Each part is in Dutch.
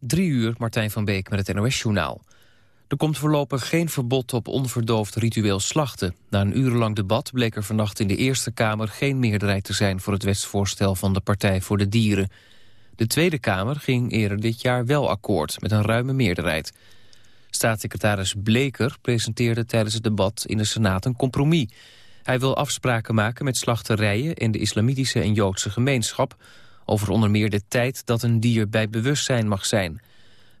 Drie uur, Martijn van Beek met het NOS-journaal. Er komt voorlopig geen verbod op onverdoofd ritueel slachten. Na een urenlang debat bleek er vannacht in de Eerste Kamer... geen meerderheid te zijn voor het wetsvoorstel van de Partij voor de Dieren. De Tweede Kamer ging eerder dit jaar wel akkoord, met een ruime meerderheid. Staatssecretaris Bleker presenteerde tijdens het debat in de Senaat een compromis. Hij wil afspraken maken met slachterijen en de islamitische en Joodse gemeenschap over onder meer de tijd dat een dier bij bewustzijn mag zijn.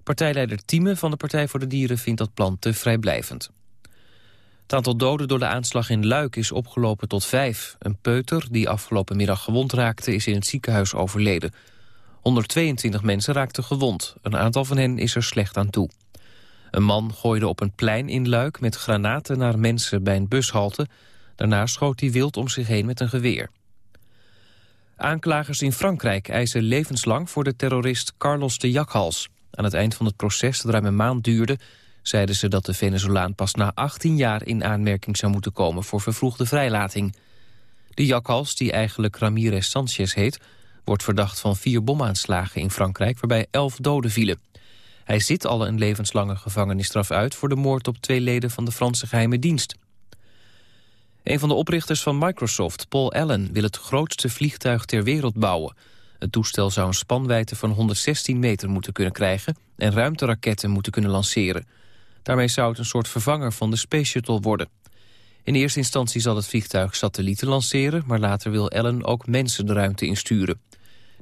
Partijleider Thieme van de Partij voor de Dieren vindt dat plan te vrijblijvend. Het aantal doden door de aanslag in Luik is opgelopen tot vijf. Een peuter die afgelopen middag gewond raakte is in het ziekenhuis overleden. 122 mensen raakten gewond. Een aantal van hen is er slecht aan toe. Een man gooide op een plein in Luik met granaten naar mensen bij een bushalte. Daarna schoot hij wild om zich heen met een geweer. Aanklagers in Frankrijk eisen levenslang voor de terrorist Carlos de Jakhals. Aan het eind van het proces, dat ruim een maand duurde... zeiden ze dat de Venezolaan pas na 18 jaar in aanmerking zou moeten komen... voor vervroegde vrijlating. De Jakhals, die eigenlijk Ramirez Sanchez heet... wordt verdacht van vier bomaanslagen in Frankrijk... waarbij elf doden vielen. Hij zit al een levenslange gevangenisstraf uit... voor de moord op twee leden van de Franse geheime dienst. Een van de oprichters van Microsoft, Paul Allen, wil het grootste vliegtuig ter wereld bouwen. Het toestel zou een spanwijdte van 116 meter moeten kunnen krijgen... en ruimteraketten moeten kunnen lanceren. Daarmee zou het een soort vervanger van de Space Shuttle worden. In eerste instantie zal het vliegtuig satellieten lanceren... maar later wil Allen ook mensen de ruimte insturen.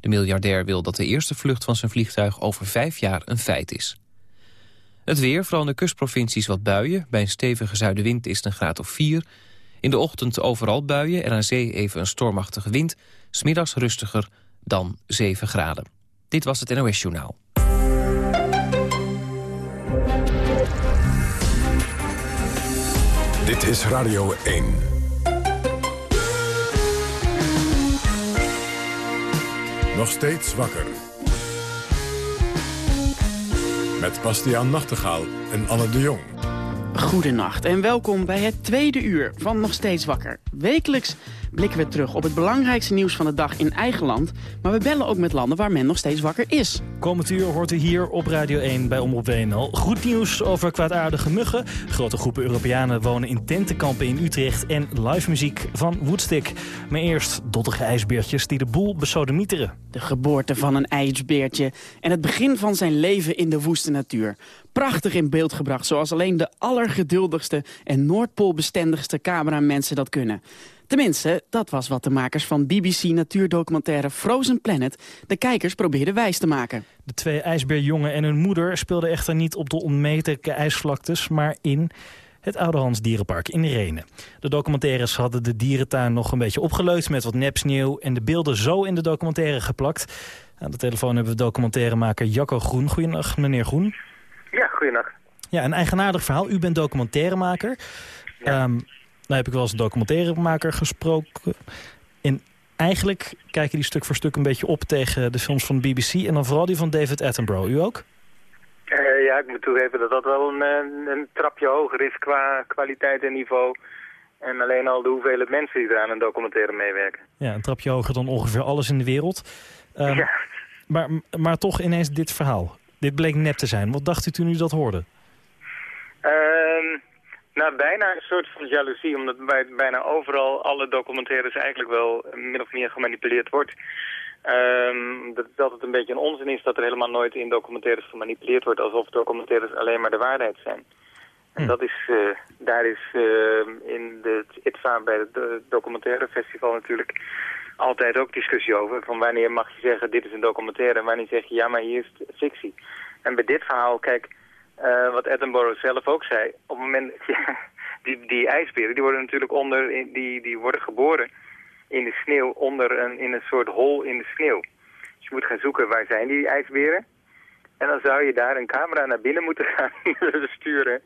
De miljardair wil dat de eerste vlucht van zijn vliegtuig over vijf jaar een feit is. Het weer, vooral in de kustprovincies wat buien. Bij een stevige zuidenwind is het een graad of 4. In de ochtend overal buien en aan zee even een stormachtige wind. Smiddags rustiger dan 7 graden. Dit was het NOS Journaal. Dit is Radio 1. Nog steeds wakker. Met Bastiaan Nachtegaal en Anne de Jong. Goedenacht en welkom bij het tweede uur van Nog Steeds Wakker. Wekelijks blikken we terug op het belangrijkste nieuws van de dag in eigen land. Maar we bellen ook met landen waar men nog steeds wakker is. Komend uur hoort u hier op Radio 1 bij Omroep WNL. Goed nieuws over kwaadaardige muggen. Grote groepen Europeanen wonen in tentenkampen in Utrecht. En live muziek van Woodstick. Maar eerst dottige ijsbeertjes die de boel besodemieteren. De geboorte van een ijsbeertje en het begin van zijn leven in de woeste natuur. Prachtig in beeld gebracht, zoals alleen de allergeduldigste en Noordpoolbestendigste cameramensen dat kunnen. Tenminste, dat was wat de makers van BBC-natuurdocumentaire Frozen Planet... de kijkers probeerden wijs te maken. De twee ijsbeerjongen en hun moeder speelden echter niet op de onmetelijke ijsvlaktes... maar in het Oudehands Dierenpark in Renen. De documentaires hadden de dierentuin nog een beetje opgeleut... met wat nepsneeuw en de beelden zo in de documentaire geplakt. Aan de telefoon hebben we documentairemaker Jacco Groen. Goedenacht, meneer Groen. Ja, goedenacht. Ja, een eigenaardig verhaal. U bent documentairemaker. Ja. Um, nou heb ik wel eens een documentairemaker gesproken. En eigenlijk kijken die stuk voor stuk een beetje op tegen de films van de BBC... en dan vooral die van David Attenborough. U ook? Uh, ja, ik moet toegeven dat dat wel een, een, trapje hoger is qua kwaliteit en niveau... En alleen al de hoeveelheid mensen die er aan een documentaire meewerken. Ja, een trapje hoger dan ongeveer alles in de wereld. Um, ja. maar, maar toch ineens dit verhaal. Dit bleek nep te zijn. Wat dacht u toen u dat hoorde? Uh, nou, bijna een soort van jaloezie, omdat bij bijna overal alle documentaires eigenlijk wel min of meer gemanipuleerd wordt. Um, dat het altijd een beetje een onzin is dat er helemaal nooit in documentaires gemanipuleerd wordt, alsof documentaires alleen maar de waarheid zijn. En hm. dat is, uh, daar is uh, in de ITVA bij het documentaire festival natuurlijk altijd ook discussie over. Van wanneer mag je zeggen dit is een documentaire en wanneer zeg je ja maar hier is fictie. En bij dit verhaal, kijk, uh, wat Edinburgh zelf ook zei. Op het moment je, die, die ijsberen, die worden natuurlijk onder, die, die worden geboren in de sneeuw onder een, in een soort hol in de sneeuw. Dus je moet gaan zoeken waar zijn die ijsberen. En dan zou je daar een camera naar binnen moeten gaan sturen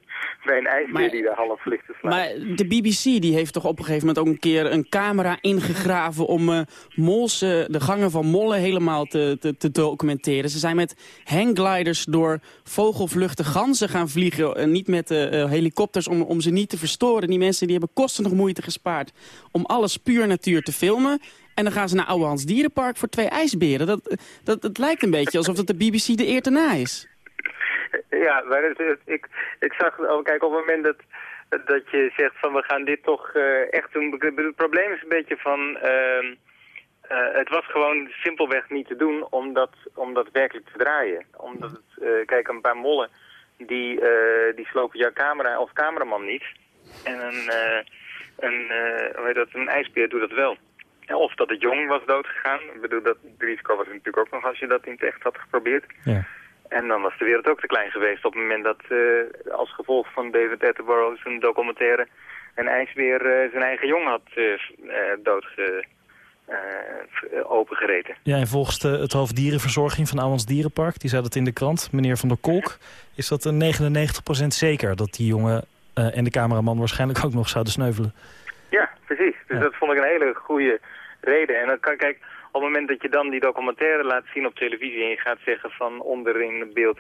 bij een ijsbeer die daar half ligt te slaan. Maar de BBC die heeft toch op een gegeven moment ook een keer een camera ingegraven om uh, mols, uh, de gangen van mollen helemaal te, te, te, documenteren. Ze zijn met hanggliders door vogelvluchte ganzen gaan vliegen. en niet met helikopters om, om ze niet te verstoren. Die mensen die hebben kosten nog moeite gespaard om alles puur natuur te filmen. En dan gaan ze naar Ouwehands Dierenpark voor twee ijsberen. Dat, dat, het lijkt een beetje alsof het de BBC de eer te is. Ja, maar het, ik, ik zag, oh, kijk, op het moment dat, dat je zegt van we gaan dit toch uh, echt doen. Het probleem is een beetje van, uh, uh, het was gewoon simpelweg niet te doen om dat, dat werkelijk te draaien. Omdat het, uh, kijk, een paar mollen die, die slopen jouw camera of cameraman niet. En een, een, hoe heet dat, een ijsbeer doet dat wel. Of dat het jong was doodgegaan. Ik bedoel, dat risico was natuurlijk ook nog als je dat in het echt had geprobeerd. Ja. En dan was de wereld ook te klein geweest op het moment dat uh, als gevolg van David Attenborough zijn documentaire een ijsbeer uh, zijn eigen jong had uh, doodge, opengereten. Ja, en volgens de, het hoofd dierenverzorging van Ouwans Dierenpark, die zei dat in de krant, meneer Van der Kolk, is dat een 99% zeker dat die jongen en de cameraman waarschijnlijk ook nog zouden sneuvelen. Precies. Dus dat vond ik een hele goede reden. En dan kan, kijk, op het moment dat je dan die documentaire laat zien op televisie... en je gaat zeggen van onderin het beeld...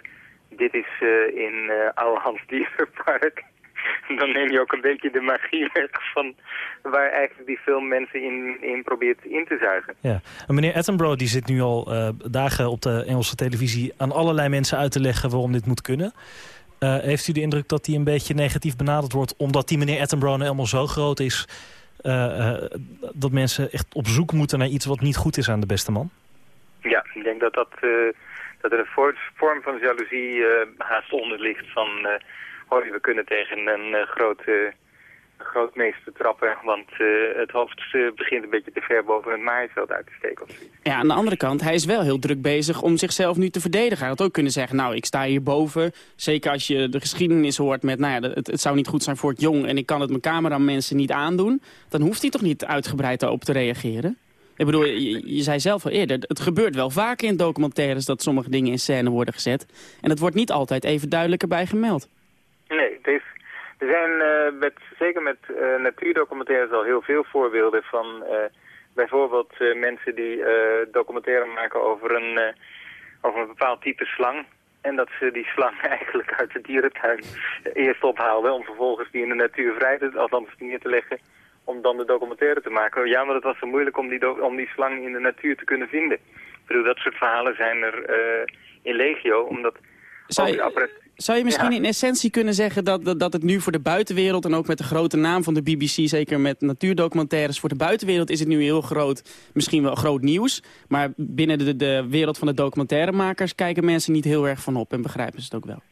dit is uh, in uh, Oude Hans Dierenpark... dan neem je ook een beetje de magie weg van waar eigenlijk die film mensen in, in probeert in te zuigen. Ja, en meneer Attenborough die zit nu al uh, dagen op de Engelse televisie aan allerlei mensen uit te leggen waarom dit moet kunnen. Uh, heeft u de indruk dat hij een beetje negatief benaderd wordt omdat die meneer Attenborough nou helemaal zo groot is dat mensen echt op zoek moeten naar iets wat niet goed is aan de beste man? Ja, ik denk dat, dat, uh, dat er een vorm van jaloezie haast onder ligt van... hoi, we kunnen tegen een grote grootmeester trappen, want uh, het hoofd uh, begint een beetje te ver boven het maaiveld uit te steken. Of ja, aan de andere kant, hij is wel heel druk bezig om zichzelf nu te verdedigen. Hij had ook kunnen zeggen, nou, ik sta hierboven. Zeker als je de geschiedenis hoort met, nou ja, het, het zou niet goed zijn voor het jong... en ik kan het mijn cameramensen niet aandoen. Dan hoeft hij toch niet uitgebreid daarop te reageren? Ik bedoel, je, je, zei zelf al eerder, het gebeurt wel vaker in documentaires... dat sommige dingen in scène worden gezet. En het wordt niet altijd even duidelijk erbij gemeld. Nee, het is er zijn uh, met, zeker met uh, natuurdocumentaires al heel veel voorbeelden van uh, bijvoorbeeld mensen die documentaire maken over een, over een bepaald type slang. En dat ze die slang eigenlijk uit de dierentuin eerst ophaalden om vervolgens die in de natuur vrij te, althans neer te leggen om dan de documentaire te maken. Ja, maar het was zo moeilijk om die, om die slang in de natuur te kunnen vinden. Ik bedoel, dat soort verhalen zijn er in legio, omdat... Zou je, zou je misschien in essentie kunnen zeggen dat, dat, dat, het nu voor de buitenwereld... en ook met de grote naam van de BBC, zeker met natuurdocumentaires... voor de buitenwereld is het nu heel groot, misschien wel groot nieuws. Maar binnen de, de wereld van de documentairemakers... kijken mensen niet heel erg van op en begrijpen ze het ook wel.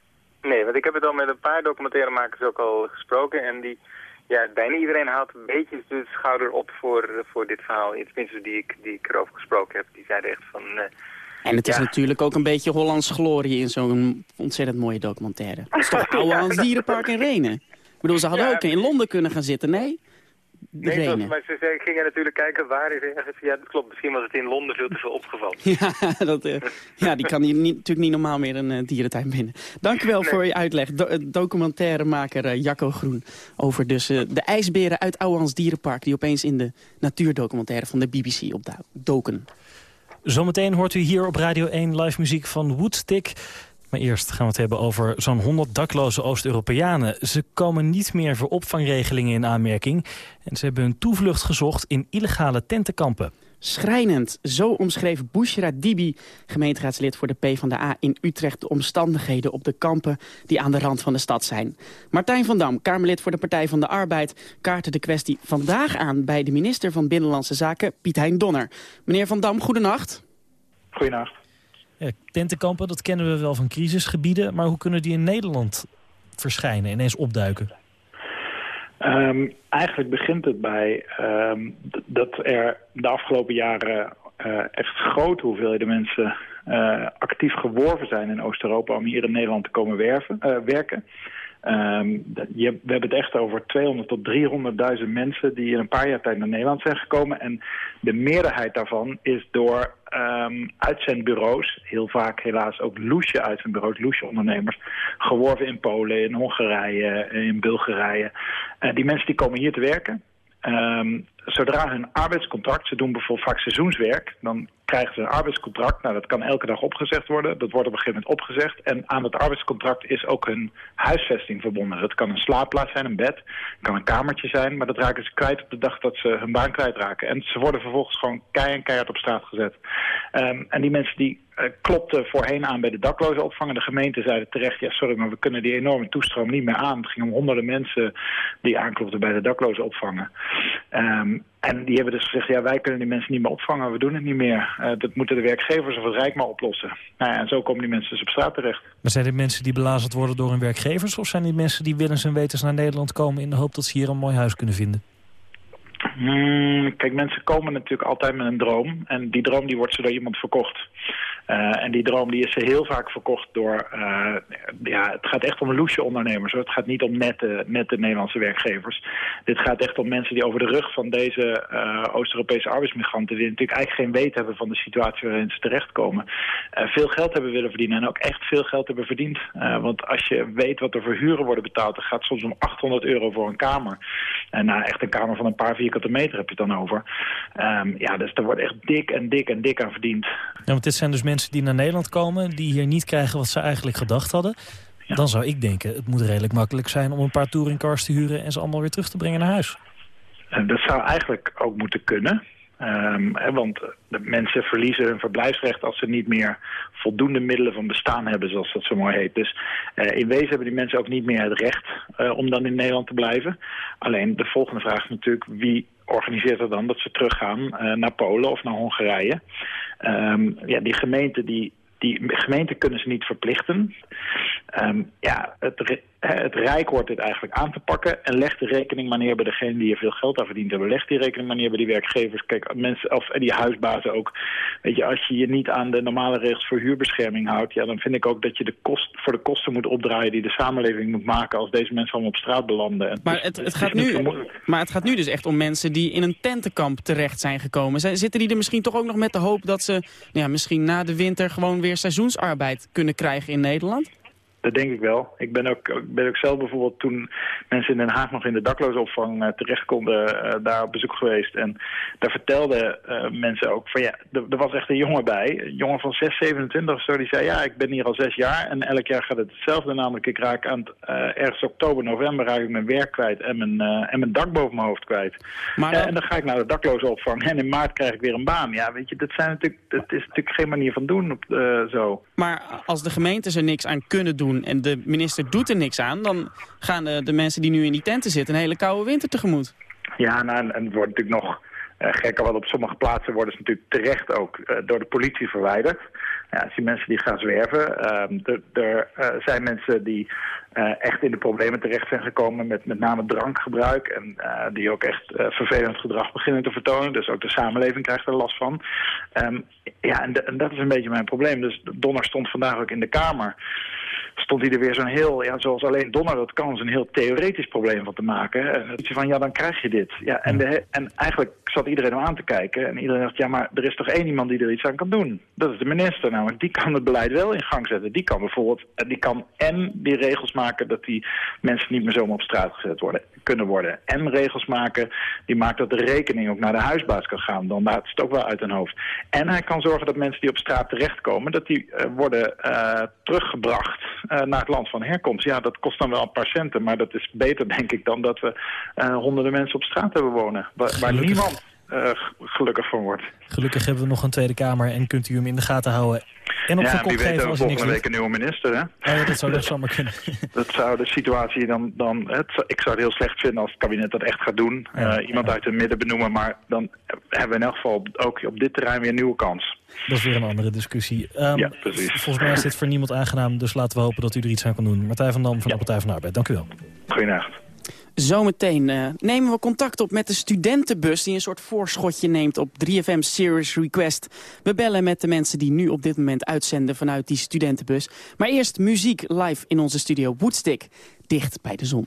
Nee, want ik heb het al met een paar documentairemakers ook al gesproken... en die, ja, bijna iedereen haalt een beetje de schouder op voor, voor dit verhaal. Tenminste, die ik, die ik erover gesproken heb, die zeiden echt van... Uh, en het is natuurlijk ook een beetje Hollands glorie in zo'n ontzettend mooie documentaire. Het is toch oude Hans Dierenpark in Renen? Ik bedoel, ze hadden ook in Londen kunnen gaan zitten, nee? Nee, Renen. maar ze gingen natuurlijk kijken waar is ergens. Ja, dat klopt. Misschien was het in Londen veel te veel opgevallen. ja, dat, uh, ja, die kan hier niet, natuurlijk niet normaal meer een uh, dierentuin binnen. Dankjewel nee. voor je uitleg. Do documentairemaker uh, Jacco Groen. Over dus de ijsberen uit Ouwehans Dierenpark... die opeens in de natuurdocumentaire van de BBC opdoken. Zometeen hoort u hier op Radio 1 live muziek van Woodstick. Maar eerst gaan we het hebben over zo'n 100 dakloze Oost-Europeanen. Ze komen niet meer voor opvangregelingen in aanmerking. En ze hebben hun toevlucht gezocht in illegale tentenkampen. Schrijnend, zo omschreef Bushra Dibi, gemeenteraadslid voor de PvdA in Utrecht... de omstandigheden op de kampen die aan de rand van de stad zijn. Martijn van Dam, Kamerlid voor de Partij van de Arbeid... kaartte de kwestie vandaag aan bij de minister van Binnenlandse Zaken, Piet Hein Donner. Meneer van Dam, goedenacht. Goedenacht. Ja, tentenkampen, dat kennen we wel van crisisgebieden... maar hoe kunnen die in Nederland verschijnen, ineens opduiken? Um, eigenlijk begint het bij um, dat er de afgelopen jaren uh, echt grote hoeveelheden mensen uh, actief geworven zijn in Oost-Europa om hier in Nederland te komen werven, uh, werken. Um, je, we hebben het echt over 200 tot 300.000 mensen die in een paar jaar tijd naar Nederland zijn gekomen. En de meerderheid daarvan is door um, uitzendbureaus, heel vaak helaas ook loesje uitzendbureaus, loesje ondernemers, geworven in Polen, in Hongarije, in Bulgarije. Uh, die mensen die komen hier te werken. Um, zodra hun arbeidscontract, ze doen bijvoorbeeld vaak seizoenswerk, dan krijgen ze een arbeidscontract. Nou, dat kan elke dag opgezegd worden. Dat wordt op een gegeven moment opgezegd. En aan het arbeidscontract is ook hun huisvesting verbonden. Dat kan een slaapplaats zijn, een bed, kan een kamertje zijn. Maar dat raken ze kwijt op de dag dat ze hun baan kwijtraken. En ze worden vervolgens gewoon kei keihard op straat gezet. Um, en die mensen die uh, klopten voorheen aan bij de daklozenopvang. De gemeente zeiden terecht, ja sorry, maar we kunnen die enorme toestroom niet meer aan. Het ging om honderden mensen die aanklopten bij de daklozenopvangen. Um, en die hebben dus gezegd, ja, wij kunnen die mensen niet meer opvangen, we doen het niet meer. Uh, dat moeten de werkgevers of het Rijk maar oplossen. Nou ja, en zo komen die mensen dus op straat terecht. Maar zijn dit mensen die belazerd worden door hun werkgevers... of zijn dit mensen die willens en wetens naar Nederland komen... in de hoop dat ze hier een mooi huis kunnen vinden? Hmm, kijk, mensen komen natuurlijk altijd met een droom. En die droom die wordt ze door iemand verkocht. Uh, en die droom die is heel vaak verkocht door... Uh, ja, het gaat echt om loesje ondernemers. Hoor. Het gaat niet om nette, nette Nederlandse werkgevers. Dit gaat echt om mensen die over de rug van deze uh, Oost-Europese arbeidsmigranten... die natuurlijk eigenlijk geen weet hebben van de situatie waarin ze terechtkomen... veel geld hebben willen verdienen en ook echt veel geld hebben verdiend. want als je weet wat er voor huren worden betaald... dan gaat soms om 800 euro voor een kamer. En nou, echt een kamer van een paar vierkante meter heb je het dan over. Um, ja, dus er wordt echt dik en dik en dik aan verdiend. Ja, want dit zijn dus mensen die naar Nederland komen... die hier niet krijgen wat ze eigenlijk gedacht hadden... Ja. dan zou ik denken, het moet redelijk makkelijk zijn... om een paar touringcars te huren en ze allemaal weer terug te brengen naar huis. En dat zou eigenlijk ook moeten kunnen... Um, hè, want de mensen verliezen hun verblijfsrecht als ze niet meer voldoende middelen van bestaan hebben, zoals dat zo mooi heet. Dus uh, in wezen hebben die mensen ook niet meer het recht uh, om dan in Nederland te blijven. Alleen de volgende vraag is natuurlijk wie organiseert er dan dat ze teruggaan uh, naar Polen of naar Hongarije. Um, ja, die gemeenten die, die gemeenten kunnen ze niet verplichten. Um, ja, het, het Rijk hoort dit eigenlijk aan te pakken en legt de rekening maar neer bij degene die er veel geld aan verdiend hebben. Legt die rekening maar neer bij die werkgevers. Kijk, mensen, of die huisbazen ook. Weet je, als je je niet aan de normale regels voor huurbescherming houdt, ja, dan vind ik ook dat je de kost, voor de kosten moet opdraaien die de samenleving moet maken als deze mensen allemaal op straat belanden. En maar, het, het, het gaat nu, maar het gaat nu dus echt om mensen die in een tentenkamp terecht zijn gekomen. Zitten die er misschien toch ook nog met de hoop dat ze ja, misschien na de winter gewoon weer seizoensarbeid kunnen krijgen in Nederland? Dat denk ik wel. Ik ben ook, ben ook zelf bijvoorbeeld toen mensen in Den Haag nog in de daklozenopvang uh, terecht konden, uh, daar op bezoek geweest. En daar vertelden uh, mensen ook van ja, er was echt een jongen bij. Een jongen van 6, 27 of zo, die zei ja, ik ben hier al zes jaar en elk jaar gaat het hetzelfde. Namelijk ik raak aan het, ergens oktober, november raak ik mijn werk kwijt en mijn, en mijn dak boven mijn hoofd kwijt. Maar dan... En dan ga ik naar de daklozenopvang en in maart krijg ik weer een baan. Ja, weet je, dat, zijn natuurlijk, dat is natuurlijk geen manier van doen op, zo. Maar als de gemeentes er niks aan kunnen doen en de minister doet er niks aan... dan gaan de, de mensen die nu in die tenten zitten een hele koude winter tegemoet. Ja, nou, en het wordt natuurlijk nog uh, gekker, want op sommige plaatsen worden ze natuurlijk terecht ook uh, door de politie verwijderd. Ja, als die mensen die gaan zwerven. Um, er uh, zijn mensen die echt in de problemen terecht zijn gekomen met met name drankgebruik. En die ook echt vervelend gedrag beginnen te vertonen. Dus ook de samenleving krijgt er last van. Um, ja, en, en, dat is een beetje mijn probleem. Dus Donner stond vandaag ook in de Kamer stond hij er weer zo'n heel, ja, zoals alleen Donner dat kan, zo'n heel theoretisch probleem van te maken. En je van, ja, dan krijg je dit. Ja, en, de, en eigenlijk zat iedereen hem aan te kijken. En iedereen dacht, ja, maar er is toch één iemand die er iets aan kan doen. Dat is de minister namelijk. Die kan het beleid wel in gang zetten. Die kan bijvoorbeeld, die kan en die regels maken dat die mensen niet meer zomaar op straat gezet worden, kunnen worden. En regels maken die maakt dat de rekening ook naar de huisbaas kan gaan. Dan laat het ook wel uit hun hoofd. En hij kan zorgen dat mensen die op straat terechtkomen, dat die uh, worden uh, teruggebracht uh, naar het land van herkomst. Ja, dat kost dan wel een paar centen, maar dat is beter denk ik dan dat we honderden mensen op straat hebben wonen. Waar, waar niemand uh, gelukkig van wordt. Gelukkig hebben we nog een Tweede Kamer en kunt u hem in de gaten houden. En op ja, wie weet geven als volgende week een nieuwe minister, hè? Oh, ja, dat zou dat zomaar kunnen. dat zou de situatie dan... dan het, ik zou het heel slecht vinden als het kabinet dat echt gaat doen. Ja, uh, iemand ja. uit het midden benoemen, maar dan hebben we in elk geval ook op dit terrein weer een nieuwe kans. Dat is weer een andere discussie. Um, ja, precies. Volgens mij is dit voor niemand aangenaam, dus laten we hopen dat u er iets aan kan doen. Martijn van Dam van de Partij van de Arbeid, dank u wel. Goedenacht. Zometeen uh, nemen we contact op met de studentenbus... die een soort voorschotje neemt op 3FM Serious Request. We bellen met de mensen die nu op dit moment uitzenden vanuit die studentenbus. Maar eerst muziek live in onze studio Woodstick, dicht bij de zon.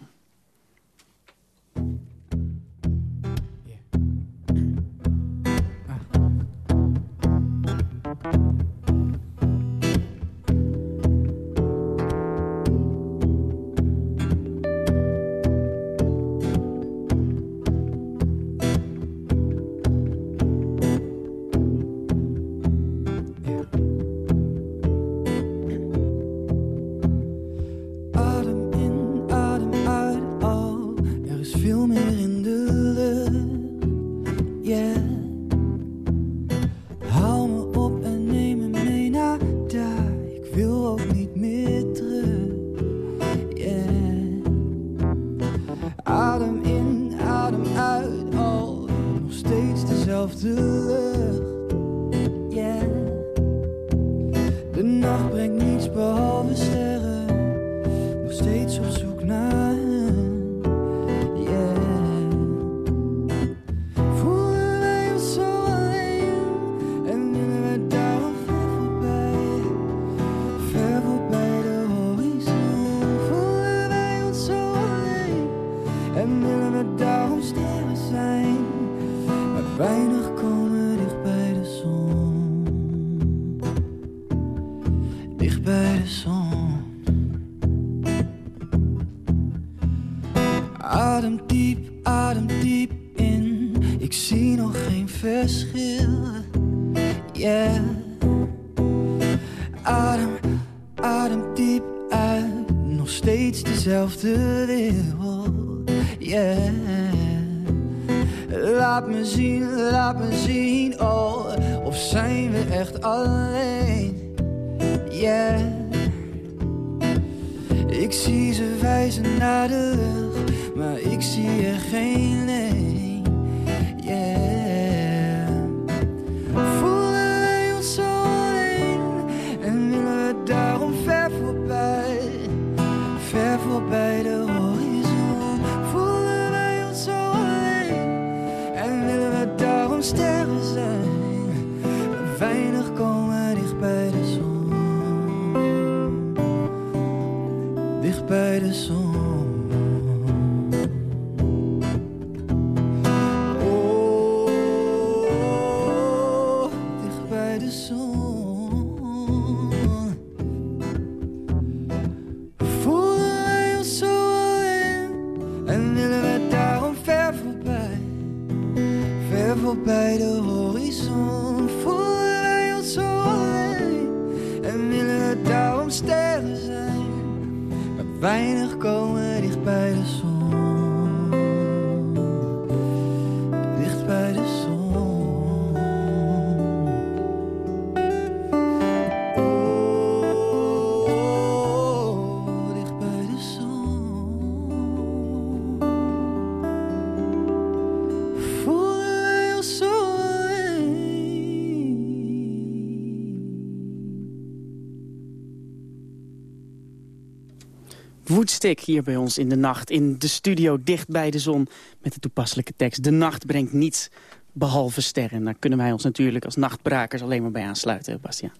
Woodstick hier bij ons in de nacht, in de studio dicht bij de zon... met de toepasselijke tekst. De nacht brengt niets behalve sterren. Daar kunnen wij ons natuurlijk als nachtbrakers alleen maar bij aansluiten, Bastiaan.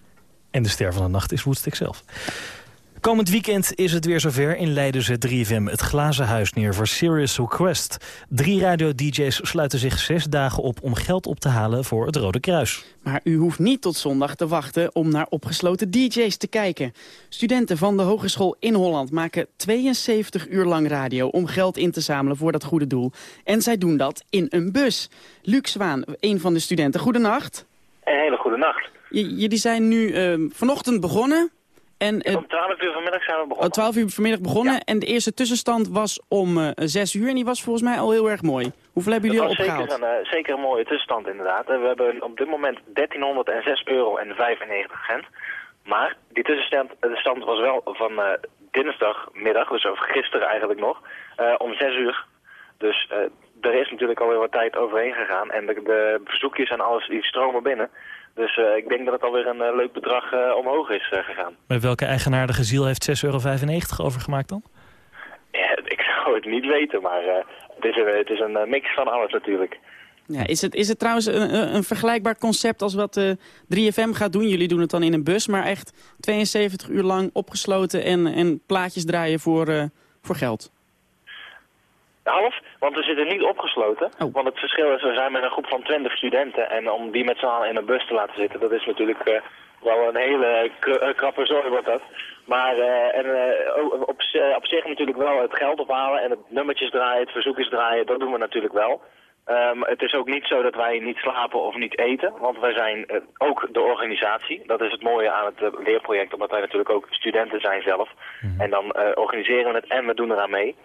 En de ster van de nacht is Woodstick zelf. Komend weekend is het weer zover. In Leiden zet 3FM het glazen huis neer voor Serious Request. Drie radio-dj's sluiten zich zes dagen op om geld op te halen voor het Rode Kruis. Maar u hoeft niet tot zondag te wachten om naar opgesloten DJ's te kijken. Studenten van de Hogeschool in Holland maken 72 uur lang radio... om geld in te zamelen voor dat goede doel. En zij doen dat in een bus. Luc Zwaan, een van de studenten. Goedenacht. Een hele goede nacht. J- jullie zijn nu eh, vanochtend begonnen. En, eh, Om 12 uur vanmiddag zijn we begonnen. 12 uur vanmiddag begonnen. Ja. En de eerste tussenstand was om eh 6 uur. En die was volgens mij al heel erg mooi. Hoeveel hebben jullie al was zeker opgehaald? een, eh, zeker een mooie tussenstand inderdaad. We hebben op dit moment 1306 euro en 95 cent. Maar die tussenstand de stand was wel van dinsdagmiddag, dus over gisteren eigenlijk nog, om 6 uur. Dus er is natuurlijk alweer wat tijd overheen gegaan. En de, de verzoekjes en alles die stromen binnen. Dus eh, ik denk dat het alweer een eh, leuk bedrag eh, omhoog is gegaan. Met welke eigenaardige ziel heeft 6,95 euro overgemaakt dan? Ja, ik zou het niet weten, maar eh, het, is een, het is een mix van alles natuurlijk. Ja, is, het, is het trouwens een, een- een vergelijkbaar concept als wat eh 3FM gaat doen? Jullie doen het dan in een bus, maar echt 72 uur lang opgesloten en, en plaatjes draaien voor, eh, voor geld. Half, want we zitten niet opgesloten. Oh. Want het verschil is, we zijn met een groep van 20 studenten. En om die met z'n allen in een bus te laten zitten, dat is natuurlijk eh, wel een hele eh, krappe zorg wordt dat. Maar eh, en, o- op, op zich natuurlijk wel het geld ophalen en het nummertjes draaien, het verzoekjes draaien, dat doen we natuurlijk wel. Ehm, het is ook niet zo dat wij niet slapen of niet eten, want wij zijn ook de organisatie. Dat is het mooie aan het leerproject, omdat wij natuurlijk ook studenten zijn zelf. En dan organiseren we het en we doen eraan mee.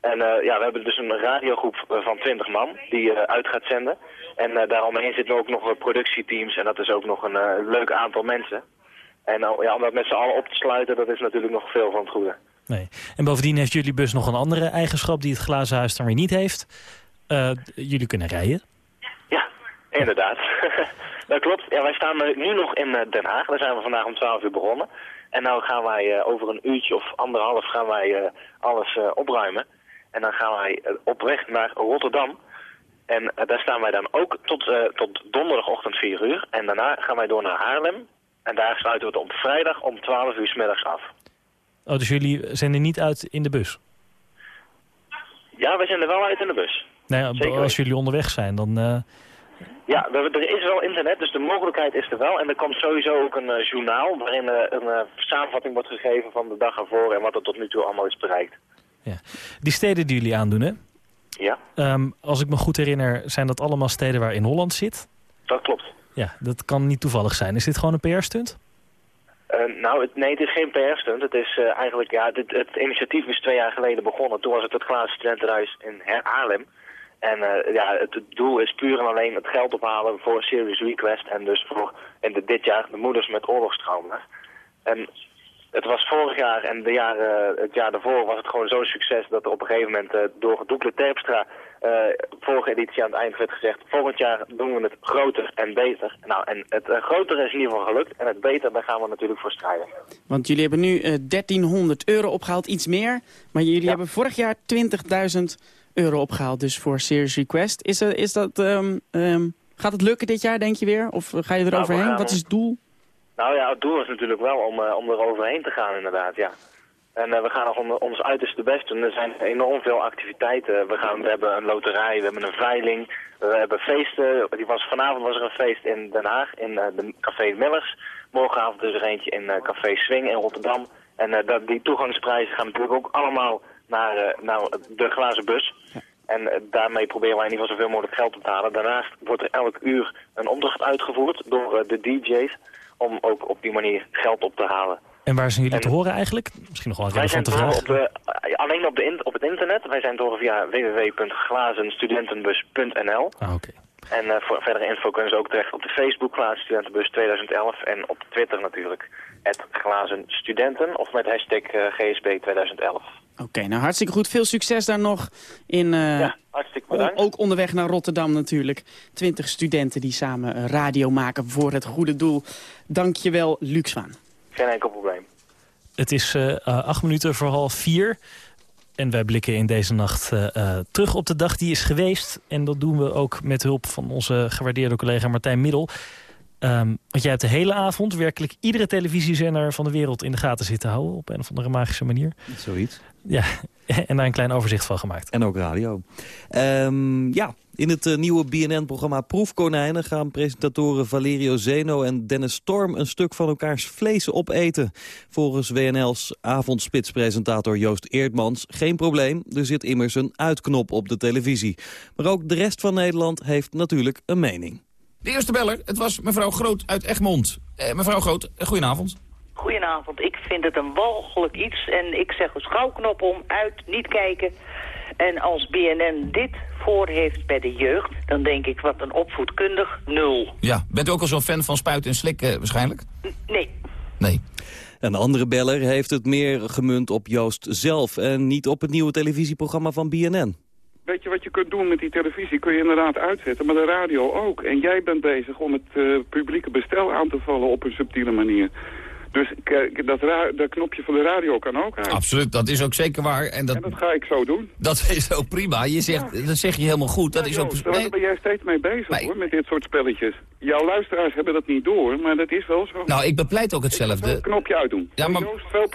En eh, ja, we hebben dus een radiogroep eh, van 20 man die eh, uit gaat zenden. En eh, daaromheen zitten ook nog productieteams en dat is ook nog een leuk aantal mensen. En eh, ja, om dat met z'n allen op te sluiten, dat is natuurlijk nog veel van het goede. Nee. En bovendien heeft jullie bus nog een andere eigenschap die het glazen huis dan weer niet heeft. Jullie kunnen rijden. Ja, Inderdaad. dat klopt. Ja, wij staan nu nog in Den Haag. Daar zijn we vandaag om 12 uur begonnen. En nou gaan wij over een uurtje of anderhalf gaan wij alles opruimen. En dan gaan wij eh, op weg naar Rotterdam. En eh, daar staan wij dan ook tot, eh, tot donderdagochtend 4 uur. En daarna gaan wij door naar Haarlem. En daar sluiten we het op vrijdag om 12 uur 's middags af. Oh, dus jullie zijn er niet uit in de bus? Ja, wij zijn er wel uit in de bus. Nou ja, als jullie onderweg zijn, dan... Ja, er, is wel internet, dus de mogelijkheid is er wel. En er komt sowieso ook een journaal waarin een samenvatting wordt gegeven van de dag ervoor en wat er tot nu toe allemaal is bereikt. Die steden die jullie aandoen, hè? Ja, Ehm, als ik me goed herinner, zijn dat allemaal steden waar in Holland zit. dat klopt. Ja, dat kan niet toevallig zijn. Is dit gewoon een PR-stunt? Eh, nou, het, nee, het is geen PR-stunt. Het is eh, eigenlijk, ja, dit, het initiatief is twee jaar geleden begonnen. Toen was het het Glazen Studentenhuis in Haarlem. En eh, ja, het, het doel is puur en alleen het geld ophalen voor Serious Request. En dus voor in de, dit jaar de moeders met oorlogstrauma's. En het was vorig jaar en de jaren, het jaar daarvoor was het gewoon zo'n succes dat er op een gegeven moment eh, door Doekle Terpstra eh, vorige editie aan het eind werd gezegd, volgend jaar doen we het groter en beter. Nou, en het eh, grotere is in ieder geval gelukt en het beter, daar gaan we natuurlijk voor strijden. Want jullie hebben nu eh 1300 euro opgehaald, iets meer. Maar jullie Ja. hebben vorig jaar 20.000 euro opgehaald dus voor Serious Request. Is, er, is dat, ehm, ehm, gaat het lukken dit jaar, denk je weer? Of ga je eroverheen? gaan Wat is het doel? Nou ja, het doel is natuurlijk wel om, eh, om er overheen te gaan inderdaad, ja. En eh, we gaan nog om, ons uiterste best doen. Er zijn enorm veel activiteiten. We, gaan, we hebben een loterij, we hebben een veiling, we hebben feesten. Die was, vanavond was er een feest in Den Haag, in eh, de Café Millers. Morgenavond is er eentje in Café Swing in Rotterdam. En dat, die toegangsprijzen gaan natuurlijk ook allemaal naar, naar de glazen bus. En daarmee proberen wij in ieder geval zoveel mogelijk geld te halen. Daarnaast wordt er elk uur een opdracht uitgevoerd door de DJ's om ook op die manier geld op te halen. En waar zijn jullie En- te horen eigenlijk? Misschien nog wel een Wij zijn relevante te horen vraag. op de, eh, alleen op, de in- op het internet. Wij zijn te horen via www.glazenstudentenbus.nl. Ah, oké. En eh, voor verdere info kunnen ze ook terecht op de Facebook Glazen Studentenbus 2011 en op Twitter natuurlijk het Glazen Studenten of met hashtag eh, GSB 2011. Oké, nou hartstikke goed. Veel succes daar nog in... eh, Ja, bedankt. ook onderweg naar Rotterdam natuurlijk. Twintig studenten die samen radio maken voor het goede doel. Dankjewel, Luc Zwaan. Geen enkel probleem. Het is eh, eh, acht minuten voor half vier. En wij blikken in deze nacht eh, eh, terug op de dag die is geweest. En dat doen we ook met hulp van onze gewaardeerde collega Martijn Middel. Ehm, want jij hebt de hele avond werkelijk iedere televisiezender van de wereld in de gaten zitten houden. Op een of andere magische manier. Zoiets. Ja, en daar een klein overzicht van gemaakt. En ook radio. Ehm, ja, in het eh, nieuwe BNN-programma Proefkonijnen... gaan presentatoren Valerio Zeno en Dennis Storm... een stuk van elkaars vlees opeten. Volgens WNL's avondspitspresentator Joost Eerdmans... geen probleem, er zit immers een uitknop op de televisie. Maar ook de rest van Nederland heeft natuurlijk een mening. De eerste beller, het was mevrouw Groot uit Egmond. Eh, mevrouw Groot, eh, goedenavond. Goedenavond, ik vind het een walgelijk iets en ik zeg een schouwknop om, uit, niet kijken. En als BNN dit voor heeft bij de jeugd, dan denk ik wat een opvoedkundig nul. Ja, bent u ook al zo'n fan van spuit en slik eh, waarschijnlijk? Nee, Nee. Een andere beller heeft het meer gemunt op Joost zelf... en niet op het nieuwe televisieprogramma van BNN. Weet je wat je kunt doen met die televisie? Kun je inderdaad uitzetten, maar de radio ook. En jij bent bezig om het eh, publieke bestel aan te vallen op een subtiele manier. Dus kijk, dat, dat knopje van de radio kan ook uit. Absoluut, dat is ook zeker waar. En dat, En dat ga ik zo doen. dat is ook prima. Je zegt, Dat zeg je helemaal goed. Dat Ja, is ook... Daar ben jij steeds mee bezig hoor, met dit soort spelletjes. Jouw luisteraars hebben dat niet door, maar dat is wel zo. Nou, ik bepleit ook Ik hetzelfde. het knopje uitdoen. Ja, maar...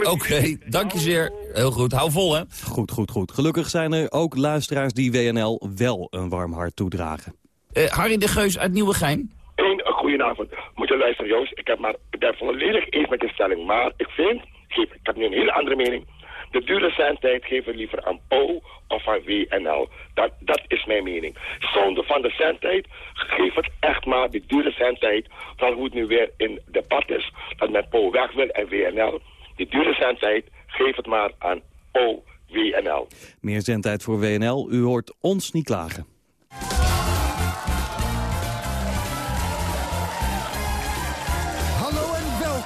Oké, dank je zeer. Heel goed, hou vol hè. Goed, goed, goed. Gelukkig zijn er ook luisteraars die WNL wel een warm hart toedragen. Eh, Harry de Geus uit Nieuwegein. Goedenavond. Moet je luisteren, Joost. Ik, heb maar, ik ben volledig eens met je stelling. Maar ik vind, ik heb nu een hele andere mening. De dure geven we liever aan Po of aan WNL. Dat, dat is mijn mening. Zonde van de zendtijd, geef het echt maar die dure zendtijd. Van hoe het nu weer in debat is. Dat men Po weg wil en WNL. Die dure geef het maar aan Po, WNL. Meer zendtijd voor WNL. U hoort ons niet klagen.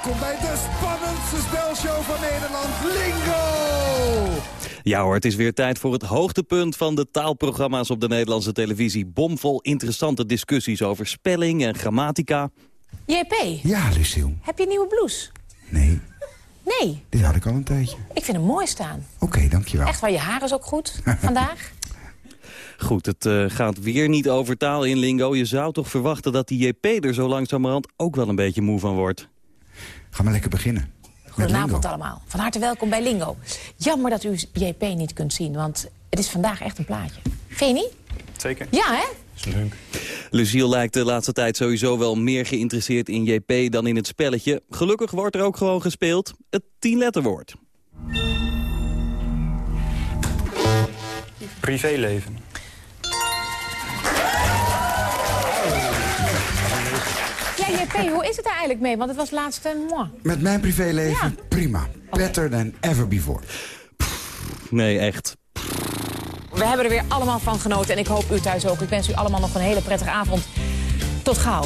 Welkom bij de spannende spannendste spelshow van Nederland, Lingo! Ja hoor, het is weer tijd voor het hoogtepunt van de taalprogramma's op de Nederlandse televisie. Bomvol interessante discussies over spelling en grammatica. JP, Ja, Lucille. heb je een nieuwe blouse? Nee, Nee, dit had ik al een tijdje. ik vind hem mooi staan. Oké, dankjewel. Echt waar, je haar is ook goed vandaag. Goed, het eh, gaat weer niet over taal in lingo. Je zou toch verwachten dat die JP er zo langzamerhand ook wel een beetje moe van wordt. Ga maar lekker beginnen. Goedenavond allemaal. Van harte welkom bij Lingo. Jammer dat u JP niet kunt zien, want het is vandaag echt een plaatje. Vind je niet? Zeker. Ja, hè? Is leuk. Luciel lijkt de laatste tijd sowieso wel meer geïnteresseerd in JP dan in het spelletje. Gelukkig wordt er ook gewoon gespeeld. Het tienletterwoord. Privéleven. JP, hoe is het daar eigenlijk mee? Want het was laatst een moi. Met mijn privéleven, prima. Better than ever before. Nee, echt. We hebben er weer allemaal van genoten en ik hoop u thuis ook. Ik wens u allemaal nog een hele prettige avond. Tot gauw.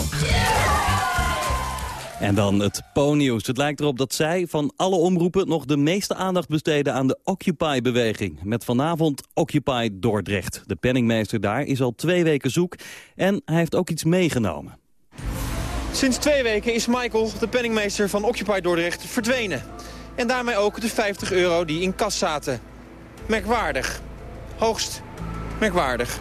En dan het Po-nieuws. Het lijkt erop dat zij van alle omroepen nog de meeste aandacht besteden aan de Occupy-beweging. Met vanavond Occupy Dordrecht. De penningmeester daar is al twee weken zoek en hij heeft ook iets meegenomen. Sinds twee weken is Michael, de penningmeester van Occupy Dordrecht, verdwenen. En daarmee ook de 50 euro die in kas zaten. Merkwaardig. Hoogst merkwaardig.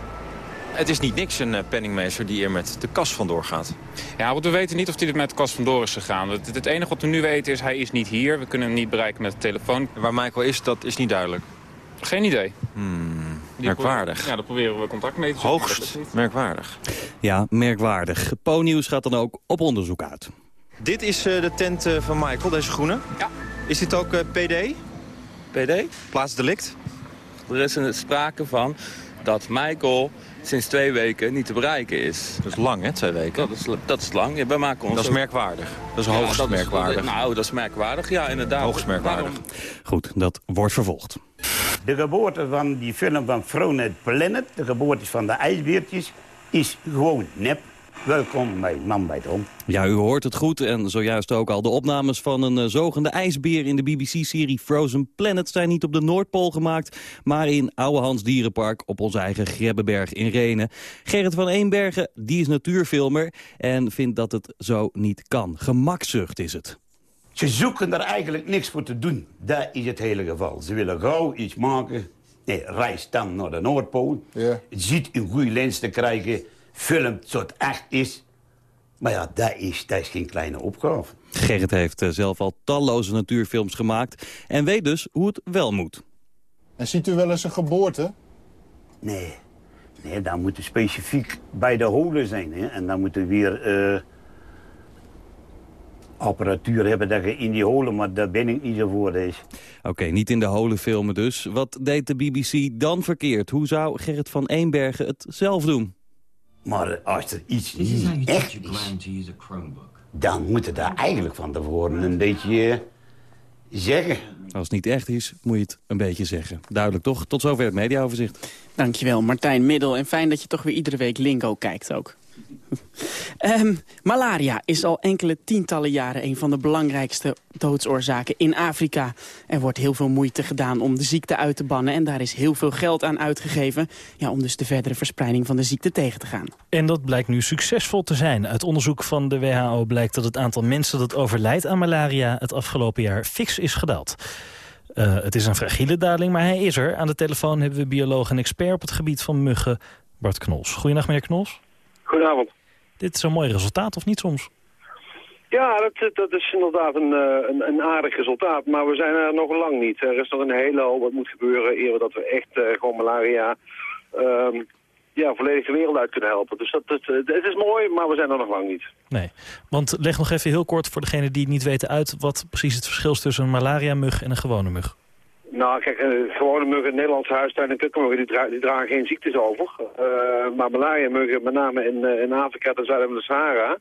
Het is niet niks een eh, penningmeester die er met de kas vandoor gaat. Ja, want we weten niet of hij er met de kast vandoor is gegaan. Het, het enige wat we nu weten is, hij is niet hier. We kunnen hem niet bereiken met de telefoon. Waar Michael is, dat is niet duidelijk. Geen idee. Hmm, merkwaardig. Ja, daar proberen we contact mee te zoeken. Hoogst merkwaardig. Ja, merkwaardig. Po-nieuws gaat dan ook op onderzoek uit. Dit is eh, de tent eh, van Michael, deze groene. Ja. Is dit ook eh, PD? PD? Plaatsdelict? Er is een sprake van dat Michael sinds twee weken niet te bereiken is. Dat is lang, hè, twee weken? Dat is, dat is lang. Ja, wij maken ons Dat is merkwaardig. Dat is Ja, hoogst dat is- merkwaardig. nou, dat is merkwaardig, ja, inderdaad. Hoogst merkwaardig. Waarom- Goed, dat wordt vervolgd. De geboorte van die film van Frozen Planet, de geboorte van de ijsbeertjes, is gewoon nep. Welkom bij Man bij Hond. Ja, u hoort het goed. En zojuist ook al de opnames van een eh, zogende ijsbeer in de BBC-serie Frozen Planet zijn niet op de Noordpool gemaakt, maar in Ouwehands Dierenpark op onze eigen Grebbeberg in Renen. Gerrit van Eenbergen, die is natuurfilmer en vindt dat het zo niet kan. Gemakzucht is het. Ze zoeken er eigenlijk niks voor te doen. Dat is het hele geval. Ze willen gauw iets maken. Nee, reis dan naar de Noordpool. Ziet een goede lens te krijgen. Filmt zoals het echt is. Maar ja, dat is, dat is geen kleine opgave. Gerrit heeft eh, zelf al talloze natuurfilms gemaakt en weet dus hoe het wel moet. En ziet u wel eens een geboorte? Nee. Nee, dan moet het specifiek bij de holen zijn. Hè? En dan moet er weer eh, apparatuur hebben dat je in die holen... maar daar ben ik niet zo voor. Dus. Oké, niet in de holen filmen dus. Wat deed de BBC dan verkeerd? Hoe zou Gerrit van Eenbergen het zelf doen? Maar als er iets niet echt is... dan moet het daar eigenlijk van tevoren een beetje zeggen. Als het niet echt is, moet je het een beetje zeggen. Duidelijk toch? Tot zover het mediaoverzicht. Dankjewel, Martijn Middel. En fijn dat je toch weer iedere week Lingo kijkt ook. Ehm, malaria is al enkele tientallen jaren een van de belangrijkste doodsoorzaken in Afrika. Er wordt heel veel moeite gedaan om de ziekte uit te bannen en daar is heel veel geld aan uitgegeven ja, om dus de verdere verspreiding van de ziekte tegen te gaan. En dat blijkt nu succesvol te zijn. Uit onderzoek van de WHO blijkt dat het aantal mensen dat overlijdt aan malaria het afgelopen jaar fix is gedaald. Eh, het is een fragiele daling, maar hij is er. Aan de telefoon hebben we bioloog en expert op het gebied van muggen, Bart Knols. Goedenacht, meneer Knols. Goedenavond. Dit is een mooi resultaat, of niet soms? Ja, dat, dat is inderdaad een, eh, een, een aardig resultaat, maar we zijn er nog lang niet. Er is nog een hele hoop wat moet gebeuren eer dat we echt eh, gewoon malaria ehm, ja, volledig de wereld uit kunnen helpen. Dus dat, dat, eh, het is mooi, maar we zijn er nog lang niet. Nee, want leg nog even heel kort voor degenen die het niet weten uit... wat precies het verschil is tussen een malaria-mug en een gewone mug. Nou, kijk, eh, gewone muggen Nederlandse huistuin en kukkenmuggen, die, die dragen geen ziektes over. Eh, maar malaria-muggen, met name in, eh, in Afrika, ten zuiden van de Sahara...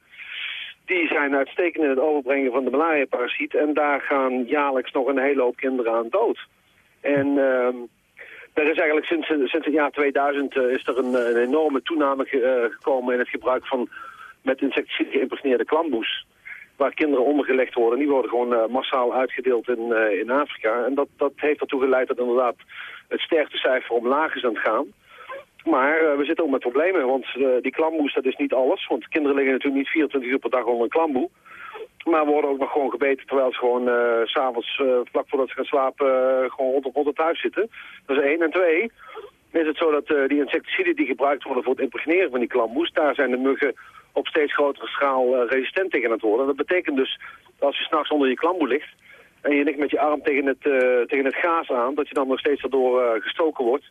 die zijn uitstekend in het overbrengen van de malaria-parasiet. En daar gaan jaarlijks nog een hele hoop kinderen aan dood. En ehm er is eigenlijk sinds, sinds het jaar 2000 eh, is er een, een enorme toename ge- gekomen in het gebruik van met insecticiden geïmpregneerde klamboes. Waar kinderen ondergelegd worden. Die worden gewoon eh, massaal uitgedeeld in, eh, in Afrika. En dat, dat heeft ertoe geleid dat inderdaad het sterftecijfer omlaag is aan het gaan. Maar eh, we zitten ook met problemen, want eh, die klamboes dat is niet alles. Want kinderen liggen natuurlijk niet 24 uur per dag onder een klamboe. Maar worden ook nog gewoon gebeten terwijl ze gewoon s s'avonds, vlak voordat ze gaan slapen, gewoon rond, rond het huis zitten. Dat is één. En twee, is het zo dat die insecticiden die gebruikt worden voor het impregneren van die klamboes, daar zijn de muggen op steeds grotere schaal eh, resistent tegen het worden. Dat betekent dus, dat als je s'nachts onder je klamboe ligt en je ligt met je arm tegen het, eh, tegen het gaas aan, dat je dan nog steeds daardoor eh, gestoken wordt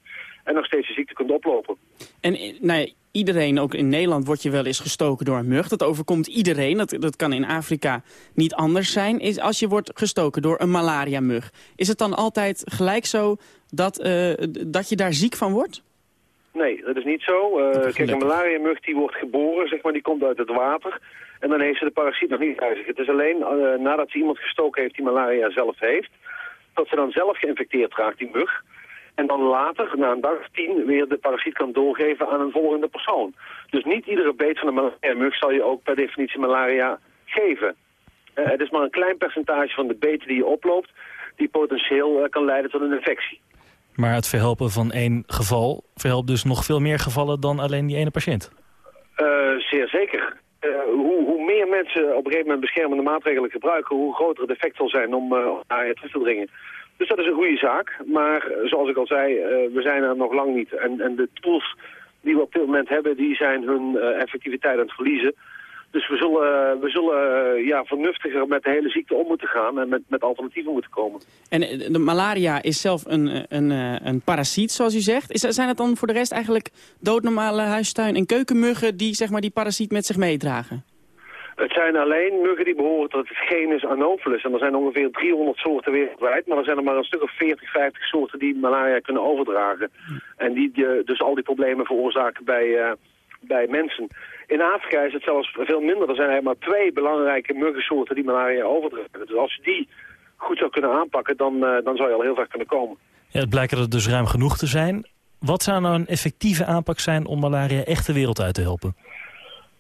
en nog steeds de ziekte kunt oplopen. En nou iedereen, ook in Nederland, wordt je wel eens gestoken door een mug. Dat overkomt iedereen. Dat, dat kan in Afrika niet anders zijn. Is, als je wordt gestoken door een malaria-mug, is het dan altijd gelijk zo dat, dat je daar ziek van wordt? Nee, dat is niet zo. Eh, kijk, een malaria-mug die wordt geboren, zeg maar, die komt uit het water. En dan heeft ze de parasiet nog niet zich. Het is alleen eh, nadat ze iemand gestoken heeft die malaria zelf heeft, dat ze dan zelf geïnfecteerd raakt, die mug. En dan later, na een dag of tien, weer de parasiet kan doorgeven aan een volgende persoon. Dus niet iedere beet van een malaria-mug zal je ook per definitie malaria geven. Eh, het is maar een klein percentage van de beten die je oploopt, die potentieel kan leiden tot een infectie. Maar het verhelpen van één geval verhelpt dus nog veel meer gevallen dan alleen die ene patiënt. Eh, zeer zeker. Eh, hoe, hoe meer mensen op een gegeven moment beschermende maatregelen gebruiken, hoe groter het effect zal zijn om uh, naar terug te dringen. Dus dat is een goede zaak. Maar zoals ik al zei, we zijn er nog lang niet. En, en de tools die we op dit moment hebben, die zijn hun effectiviteit aan het verliezen. Dus we zullen, we zullen eh, ja, vernuftiger met de hele ziekte om moeten gaan en met, met alternatieven moeten komen. En eh, de malaria is zelf een, eh, een, een parasiet, zoals u zegt. Is, zijn het dan voor de rest eigenlijk doodnormale huistuin- en keukenmuggen... die zeg maar, die parasiet met zich meedragen? Het zijn alleen muggen die behoren tot het genus Anopheles. En er zijn ongeveer 300 soorten wereldwijd. Maar er zijn er maar een stuk of 40, 50 soorten die malaria kunnen overdragen. En die dus al die problemen veroorzaken bij, bij mensen. In Afrika is het zelfs veel minder. Er zijn eigenlijk maar twee belangrijke muggensoorten die malaria overdragen. Dus als je die goed zou kunnen aanpakken, dan, eh, dan zou je al heel ver kunnen komen. Ja, het blijkt er dus ruim genoeg te zijn. Wat zou nou een effectieve aanpak zijn om malaria echt de wereld uit te helpen?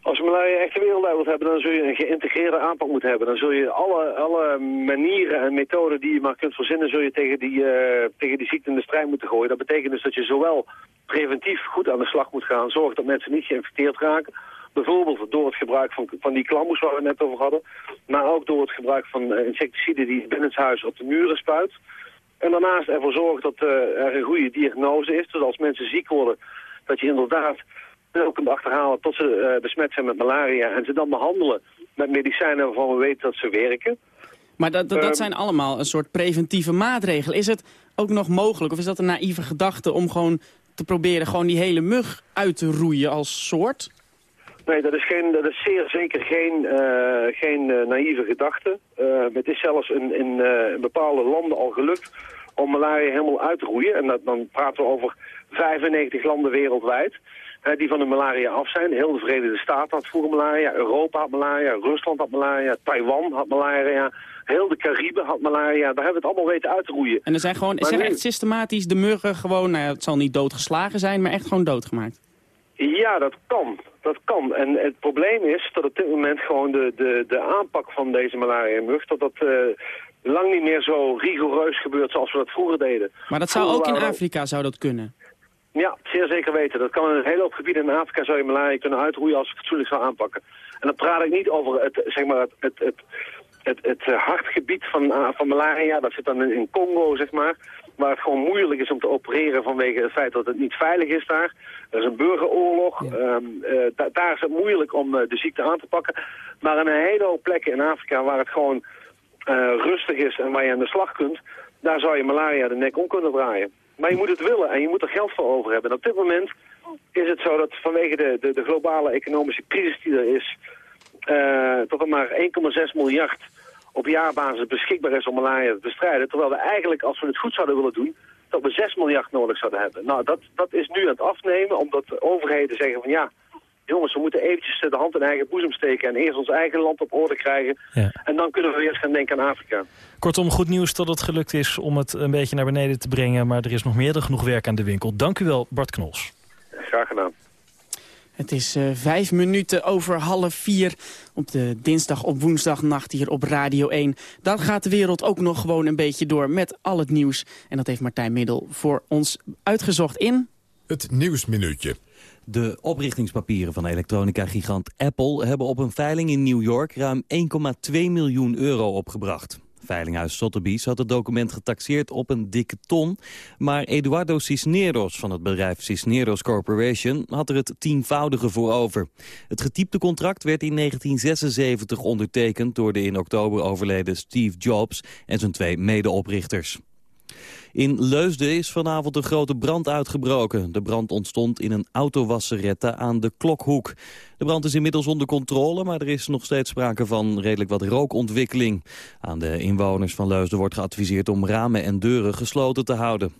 Als je malaria echt de wereld uit wilt hebben, dan zul je een geïntegreerde aanpak moeten hebben. Dan zul je alle, alle manieren en methoden die je maar kunt verzinnen, zul je tegen die, eh, tegen die ziekte in de strijd moeten gooien. Dat betekent dus dat je zowel preventief goed aan de slag moet gaan, zorgen dat mensen niet geïnfecteerd raken. Bijvoorbeeld door het gebruik van, van die klamboes waar we het net over hadden. Maar ook door het gebruik van eh, insecticiden die binnenshuis op de muren spuit. En daarnaast ervoor zorgen dat eh, er een goede diagnose is. Dus als mensen ziek worden, dat je inderdaad ook kunt achterhalen tot ze eh, besmet zijn met malaria. En ze dan behandelen met medicijnen waarvan we weten dat ze werken. Maar dat, dat, dat Ehm, zijn allemaal een soort preventieve maatregelen. Is het ook nog mogelijk, of is dat een naïeve gedachte... om gewoon te proberen gewoon die hele mug uit te roeien als soort? Nee, dat is, geen, dat is zeer zeker geen, eh, geen eh, naïeve gedachte. Eh, het is zelfs in, in, in bepaalde landen al gelukt om malaria helemaal uit te roeien. En dat, dan praten we over 95 landen wereldwijd die van de malaria af zijn. Heel de Verenigde Staten had vroeger malaria, Europa had malaria, Rusland had malaria, Taiwan had malaria, heel de Cariben had malaria. Daar hebben we het allemaal weten uit te roeien. En er zijn gewoon, Maar zijn nu- echt systematisch de muggen gewoon... Nou ja, het zal niet doodgeslagen zijn, maar echt gewoon doodgemaakt. Ja, dat kan. Dat kan. En het probleem is dat op dit moment gewoon de, de, de aanpak van deze malaria-mug... dat dat eh, lang niet meer zo rigoureus gebeurt zoals we dat vroeger deden. Maar dat zou ook in Afrika zou dat kunnen. Ja, zeer zeker weten. Dat kan in een hele hoop gebieden in Afrika zou je malaria kunnen uitroeien als je het fatsoenlijk zou aanpakken. En dan praat ik niet over het, zeg maar, het, het, het, het, het eh, hartgebied van, eh, van malaria. Dat zit dan in Congo, zeg maar. Waar het gewoon moeilijk is om te opereren vanwege het feit dat het niet veilig is daar. Er is een burgeroorlog. Ehm, eh, da- daar is het moeilijk om eh, de ziekte aan te pakken. Maar in een hele hoop plekken in Afrika waar het gewoon eh, rustig is en waar je aan de slag kunt, daar zou je malaria de nek om kunnen draaien. Maar je moet het willen en je moet er geld voor over hebben. En op dit moment is het zo dat vanwege de, de, de globale economische crisis die er is, eh, dat er maar 1,6 miljard op jaarbasis beschikbaar is om malaria te bestrijden. Terwijl we eigenlijk, als we het goed zouden willen doen, dat we 6 miljard nodig zouden hebben. Nou, dat, dat is nu aan het afnemen, omdat de overheden zeggen van ja, jongens, we moeten eventjes de hand in eigen boezem steken en eerst ons eigen land op orde krijgen. Ja. En dan kunnen we weer eens gaan denken aan Afrika. Kortom, goed nieuws dat het gelukt is om het een beetje naar beneden te brengen. Maar er is nog meer dan genoeg werk aan de winkel. Dank u wel, Bart Knols. Graag gedaan. Het is uh, vijf minuten over half vier op de dinsdag op woensdagnacht hier op Radio 1. Dan gaat de wereld ook nog gewoon een beetje door met al het nieuws. En dat heeft Martijn Middel voor ons uitgezocht in... Het Nieuwsminuutje. De oprichtingspapieren van elektronica-gigant Apple hebben op een veiling in New York ruim 1,2 miljoen euro opgebracht. Veilinghuis Sotheby's had het document getaxeerd op een dikke ton. Maar Eduardo Cisneros van het bedrijf Cisneros Corporation had er het tienvoudige voor over. Het getypte contract werd in 1976 ondertekend door de in oktober overleden Steve Jobs en zijn twee medeoprichters. In Leusden is vanavond een grote brand uitgebroken. De brand ontstond in een autowasserette aan de Klokhoek. De brand is inmiddels onder controle, maar er is nog steeds sprake van redelijk wat rookontwikkeling. Aan de inwoners van Leusden wordt geadviseerd om ramen en deuren gesloten te houden.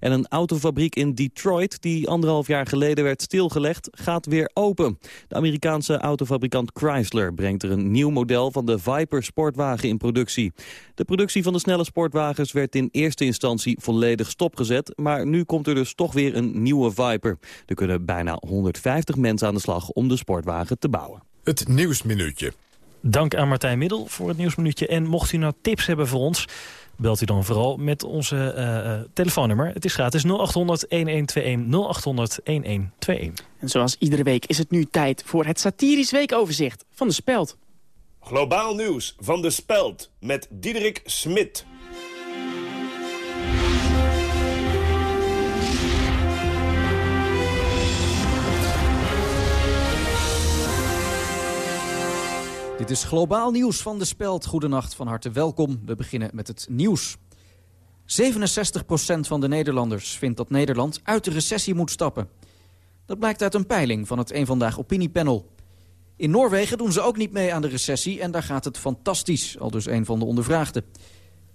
En een autofabriek in Detroit, die anderhalf jaar geleden werd stilgelegd, gaat weer open. De Amerikaanse autofabrikant Chrysler brengt er een nieuw model van de Viper sportwagen in productie. De productie van de snelle sportwagens werd in eerste instantie volledig stopgezet, maar nu komt er dus toch weer een nieuwe Viper. Er kunnen bijna 150 mensen aan de slag om de sportwagen te bouwen. Het Nieuwsminuutje. Dank aan Martijn Middel voor het Nieuwsminuutje. En mocht u nou tips hebben voor ons belt u dan vooral met onze uh, telefoonnummer. Het is gratis 0800-1121, 0800-1121. En zoals iedere week is het nu tijd voor het satirisch weekoverzicht van De Speld. Globaal nieuws van De Speld met Diederik Smit. Dit is Globaal Nieuws van De Speld. Goedenacht, van harte welkom. We beginnen met het nieuws. 67% van de Nederlanders vindt dat Nederland uit de recessie moet stappen. Dat blijkt uit een peiling van het Een Vandaag Opiniepanel. In Noorwegen doen ze ook niet mee aan de recessie en daar gaat het fantastisch, al dus een van de ondervraagden.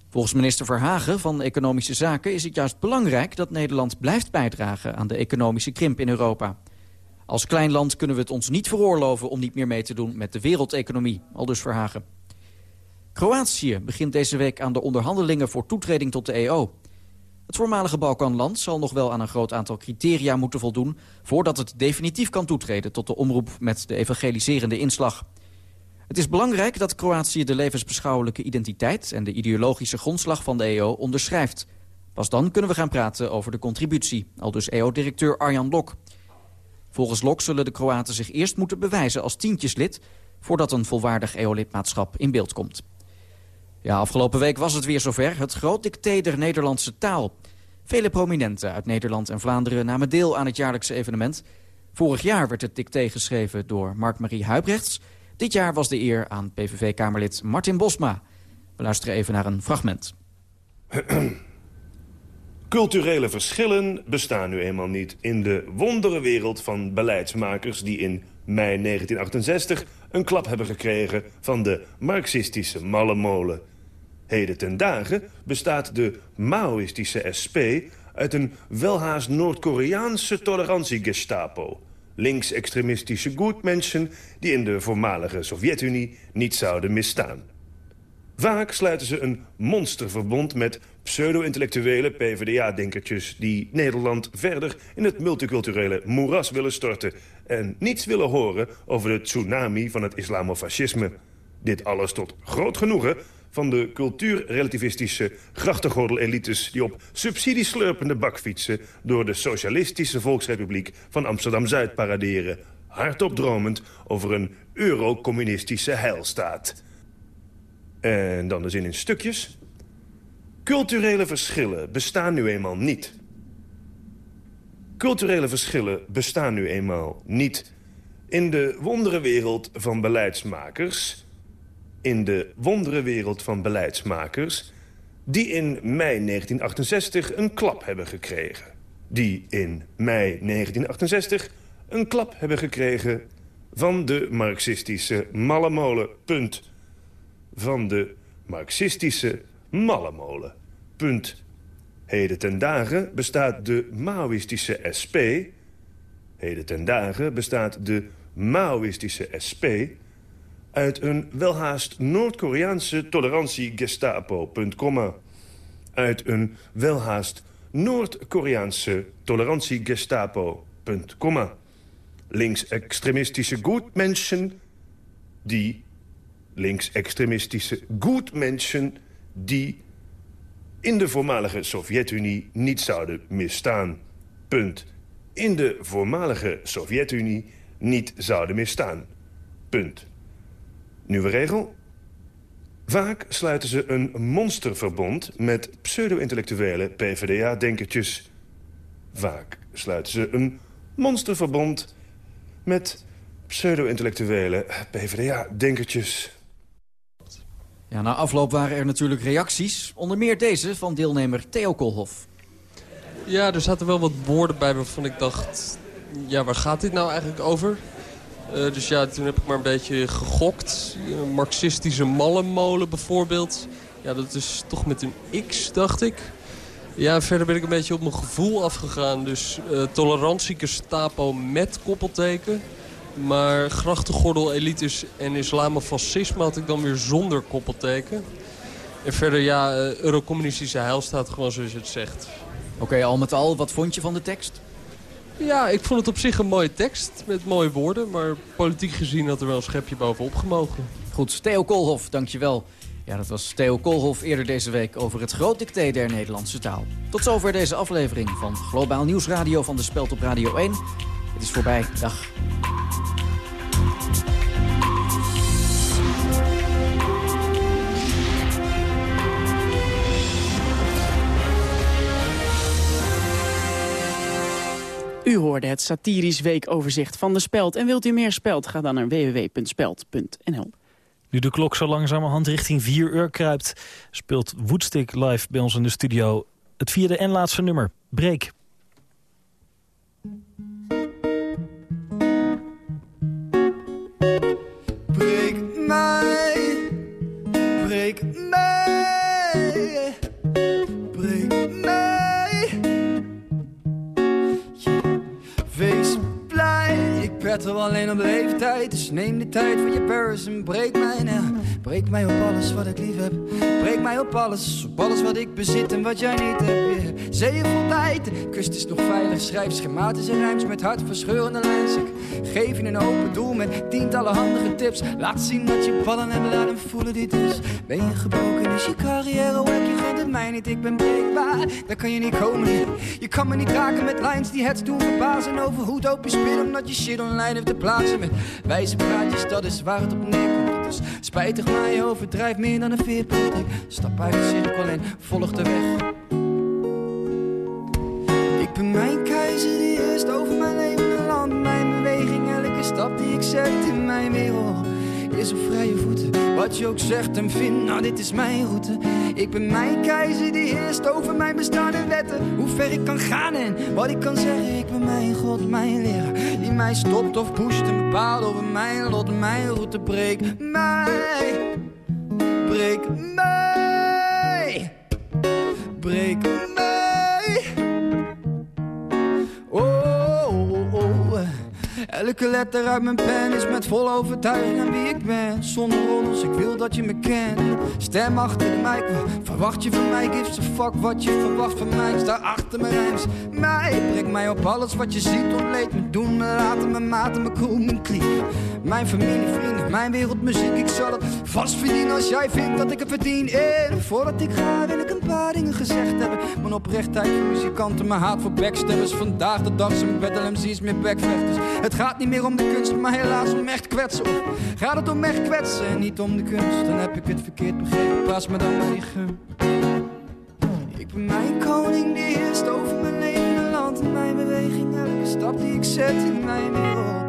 Volgens minister Verhagen van Economische Zaken is het juist belangrijk dat Nederland blijft bijdragen aan de economische krimp in Europa. Als klein land kunnen we het ons niet veroorloven om niet meer mee te doen met de wereldeconomie, aldus Verhagen. Kroatië begint deze week aan de onderhandelingen voor toetreding tot de EO. Het voormalige Balkanland zal nog wel aan een groot aantal criteria moeten voldoen... voordat het definitief kan toetreden tot de omroep met de evangeliserende inslag. Het is belangrijk dat Kroatië de levensbeschouwelijke identiteit... en de ideologische grondslag van de EO onderschrijft. Pas dan kunnen we gaan praten over de contributie, aldus EO-directeur Arjan Lok... Volgens Lok zullen de Kroaten zich eerst moeten bewijzen als tientjeslid... voordat een volwaardig EO-lidmaatschap in beeld komt. Ja, afgelopen week was het weer zover. Het groot dicté der Nederlandse taal. Vele prominenten uit Nederland en Vlaanderen namen deel aan het jaarlijkse evenement. Vorig jaar werd het dicté geschreven door Mark-Marie Huibrechts. Dit jaar was de eer aan PVV-kamerlid Martin Bosma. We luisteren even naar een fragment. Culturele verschillen bestaan nu eenmaal niet in de wondere wereld van beleidsmakers... die in mei 1968 een klap hebben gekregen van de marxistische malle molen. Heden ten dagen bestaat de Maoïstische SP uit een welhaast Noord-Koreaanse tolerantie-gestapo. Linksextremistische goedmensen die in de voormalige Sovjet-Unie niet zouden misstaan. Vaak sluiten ze een monsterverbond met pseudo-intellectuele PvdA-denkertjes... die Nederland verder in het multiculturele moeras willen storten... en niets willen horen over de tsunami van het islamofascisme. Dit alles tot groot genoegen van de cultuurrelativistische grachtengordel-elites... die op subsidieslurpende bakfietsen door de Socialistische Volksrepubliek van Amsterdam-Zuid paraderen... hardop dromend over een eurocommunistische heilstaat... En dan de zin in stukjes. Culturele verschillen bestaan nu eenmaal niet. Culturele verschillen bestaan nu eenmaal niet. In de wonderenwereld van beleidsmakers... in de wonderenwereld van beleidsmakers... die in mei 1968 een klap hebben gekregen. Die in mei 1968 een klap hebben gekregen... van de marxistische mallemolen. Punt van de marxistische mallemolen. Punt. Heden ten dagen bestaat de Maoïstische SP... Heden ten dagen bestaat de Maoïstische SP... uit een welhaast Noord-Koreaanse tolerantie-gestapo. Komma. Uit een welhaast Noord-Koreaanse tolerantie-gestapo. Komma. linksextremistische goedmensen die linksextremistische goedmensen die in de voormalige Sovjet-Unie niet zouden misstaan. Punt. In de voormalige Sovjet-Unie niet zouden misstaan. Punt. Nieuwe regel. Vaak sluiten ze een monsterverbond met pseudo-intellectuele PvdA-denkertjes. Vaak sluiten ze een monsterverbond met pseudo-intellectuele PvdA-denkertjes. Ja, na afloop waren er natuurlijk reacties. Onder meer deze van deelnemer Theo Kolhoff. Ja, er zaten wel wat woorden bij waarvan ik dacht... ja, waar gaat dit nou eigenlijk over? Uh, dus ja, toen heb ik maar een beetje gegokt. Een marxistische mallenmolen bijvoorbeeld. Ja, dat is toch met een X, dacht ik. Ja, verder ben ik een beetje op mijn gevoel afgegaan. Dus uh, tolerantieke met koppelteken. Maar grachtengordel, elites en islamofascisme had ik dan weer zonder koppelteken. En verder, ja, uh, eurocommunistische heil staat gewoon zoals je het zegt. Oké, al met al, wat vond je van de tekst? Ja, ik vond het op zich een mooie tekst met mooie woorden. Maar politiek gezien had er wel een schepje bovenop gemogen. Goed, Theo Koolhof, dankjewel. Ja, dat was Theo Koolhof eerder deze week over het groot dicté der Nederlandse taal. Tot zover deze aflevering van Globaal Nieuwsradio van de Speld op Radio 1. Het is voorbij. Dag. U hoorde het satirisch weekoverzicht van de Speld. En wilt u meer Speld, ga dan naar www.speld.nl. Nu de klok zo langzamerhand richting 4 uur kruipt... speelt Woodstick live bij ons in de studio het vierde en laatste nummer, Break. Petter alleen op leeftijd. Dus neem de tijd voor je pers en breek mij na. Breek mij op alles wat ik lief heb. Breek mij op alles, op alles wat ik bezit en wat jij niet hebt. Yeah. Zeeën vol tijd, kust is nog veilig. Schrijf schematische rijms met hartverscheurende lijns. Ik geef je een open doel met tientallen handige tips. Laat zien wat je ballen hebben, laat hem voelen dit is. Ben je gebroken, is je carrière wack, je gaat het mij niet. Ik ben breekbaar, daar kan je niet komen. Je kan me niet raken met lines die het doen verbazen over hoe dope je spit. Omdat je shit online heeft te plaatsen met wijze praatjes, dat is waar het op neerkomt. Is spijtig, maar je overdrijft meer dan een veerpunt. Ik stap uit de cirkel en volg de weg. Ik ben mijn keizer die eerst over mijn leven en land. Mijn beweging, elke stap die ik zet in mijn wereld is op vrije voeten. Wat je ook zegt en vindt, nou dit is mijn route. Ik ben mijn keizer die eerst over mijn bestaan en wetten. Hoe ver ik kan gaan en wat ik kan zeggen. Ik ben mijn God, mijn leraar. Die mij stopt of pusht en bepaalt over mijn lot. Mijn route breek mij. Breek mij. Breek mij. Elke letter uit mijn pen is met volle overtuiging aan wie ik ben. Zonder roddels, ik wil dat je me kent. Stem achter wat verwacht je van mij? Gives a fuck wat je verwacht van mij. Sta achter mijn rijms. Mij, breng mij op alles wat je ziet. Ontleed me, doen me, laten me, maten me, cool, mijn kliek. Mijn familie, vrienden, mijn wereldmuziek. Ik zal het vast verdienen als jij vindt dat ik het verdien. En voordat ik ga wil ik paar dingen gezegd hebben. Mijn oprechtheid voor muzikanten, mijn haat voor backstabbers. Vandaag de dag zijn battle MC's meer backvechters. Het gaat niet meer om de kunst, maar helaas om echt kwetsen. Gaat het om echt kwetsen en niet om de kunst? Dan heb ik het verkeerd begrepen, pas me dan maar. Ik ben mijn koning die eerst over mijn leven en land. En mijn beweging, elke stap die ik zet in mijn wereld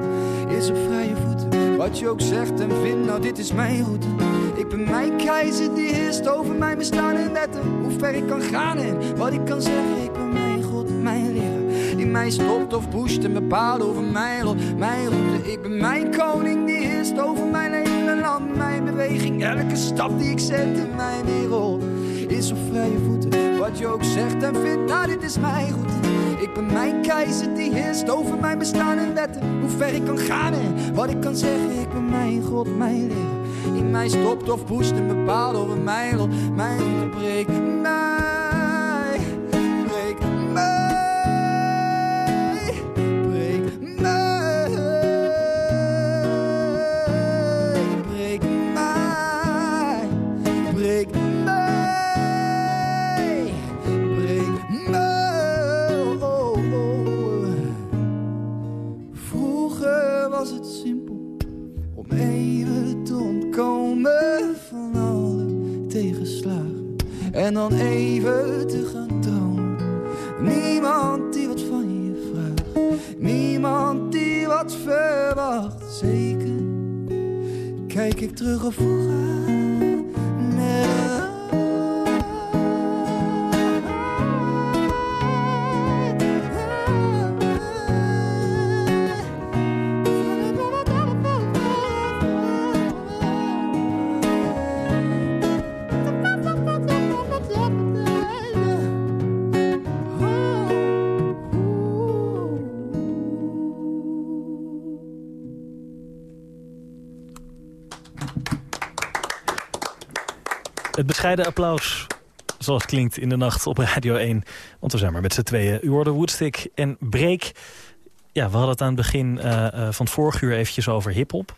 is op vrije voeten. Wat je ook zegt en vindt, nou dit is mijn route. Ik ben mijn keizer die heerst over mijn bestaan en wetten. Hoe ver ik kan gaan en wat ik kan zeggen. Ik ben mijn God, mijn leraar. Die mij stopt of pusht en bepaalt over mijn lot, mijn route. Ik ben mijn koning die heerst over mijn hele land. Mijn beweging, elke stap die ik zet in mijn wereld is op vrije voeten. Wat je ook zegt en vindt, nou dit is mijn route. Ik ben mijn keizer die heerst over mijn bestaan en wetten. Hoe ver ik kan gaan en wat ik kan zeggen. Ik ben mijn God, mijn leraar. Die mij stopt of pusht en bepaalt over mijn lot. Mijn breekt mij, bescheiden applaus, zoals het klinkt in de nacht op Radio 1. Want we zijn maar met z'n tweeën. U hoorde Woodstick en Break. Ja, we hadden het aan het begin uh, uh, van het vorige uur eventjes over hiphop.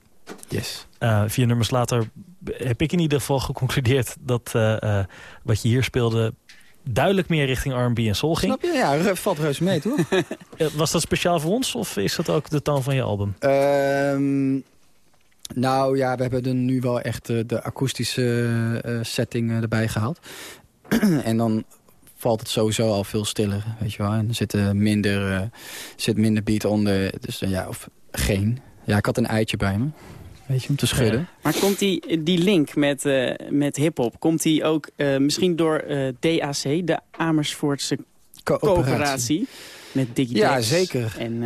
Yes. Uh, vier nummers later heb ik in ieder geval geconcludeerd... dat wat je hier speelde duidelijk meer richting R&B en soul ging. Snap je? Ja, valt reus mee, toch? Was dat speciaal voor ons of is dat ook de toon van je album? Um, nou ja, we hebben er nu wel echt uh, de akoestische uh, setting uh, erbij gehaald. en dan valt het sowieso al veel stiller, weet je wel. En er zit, minder, zit minder beat onder, dus ja, of geen. Ja, ik had een eitje bij me. Weet je, om te schudden. Ja. Maar komt die, die link met, uh, met hiphop, komt die ook uh, misschien door uh, DAC, de Amersfoortse coöperatie? coöperatie met Diggy Ja, zeker. En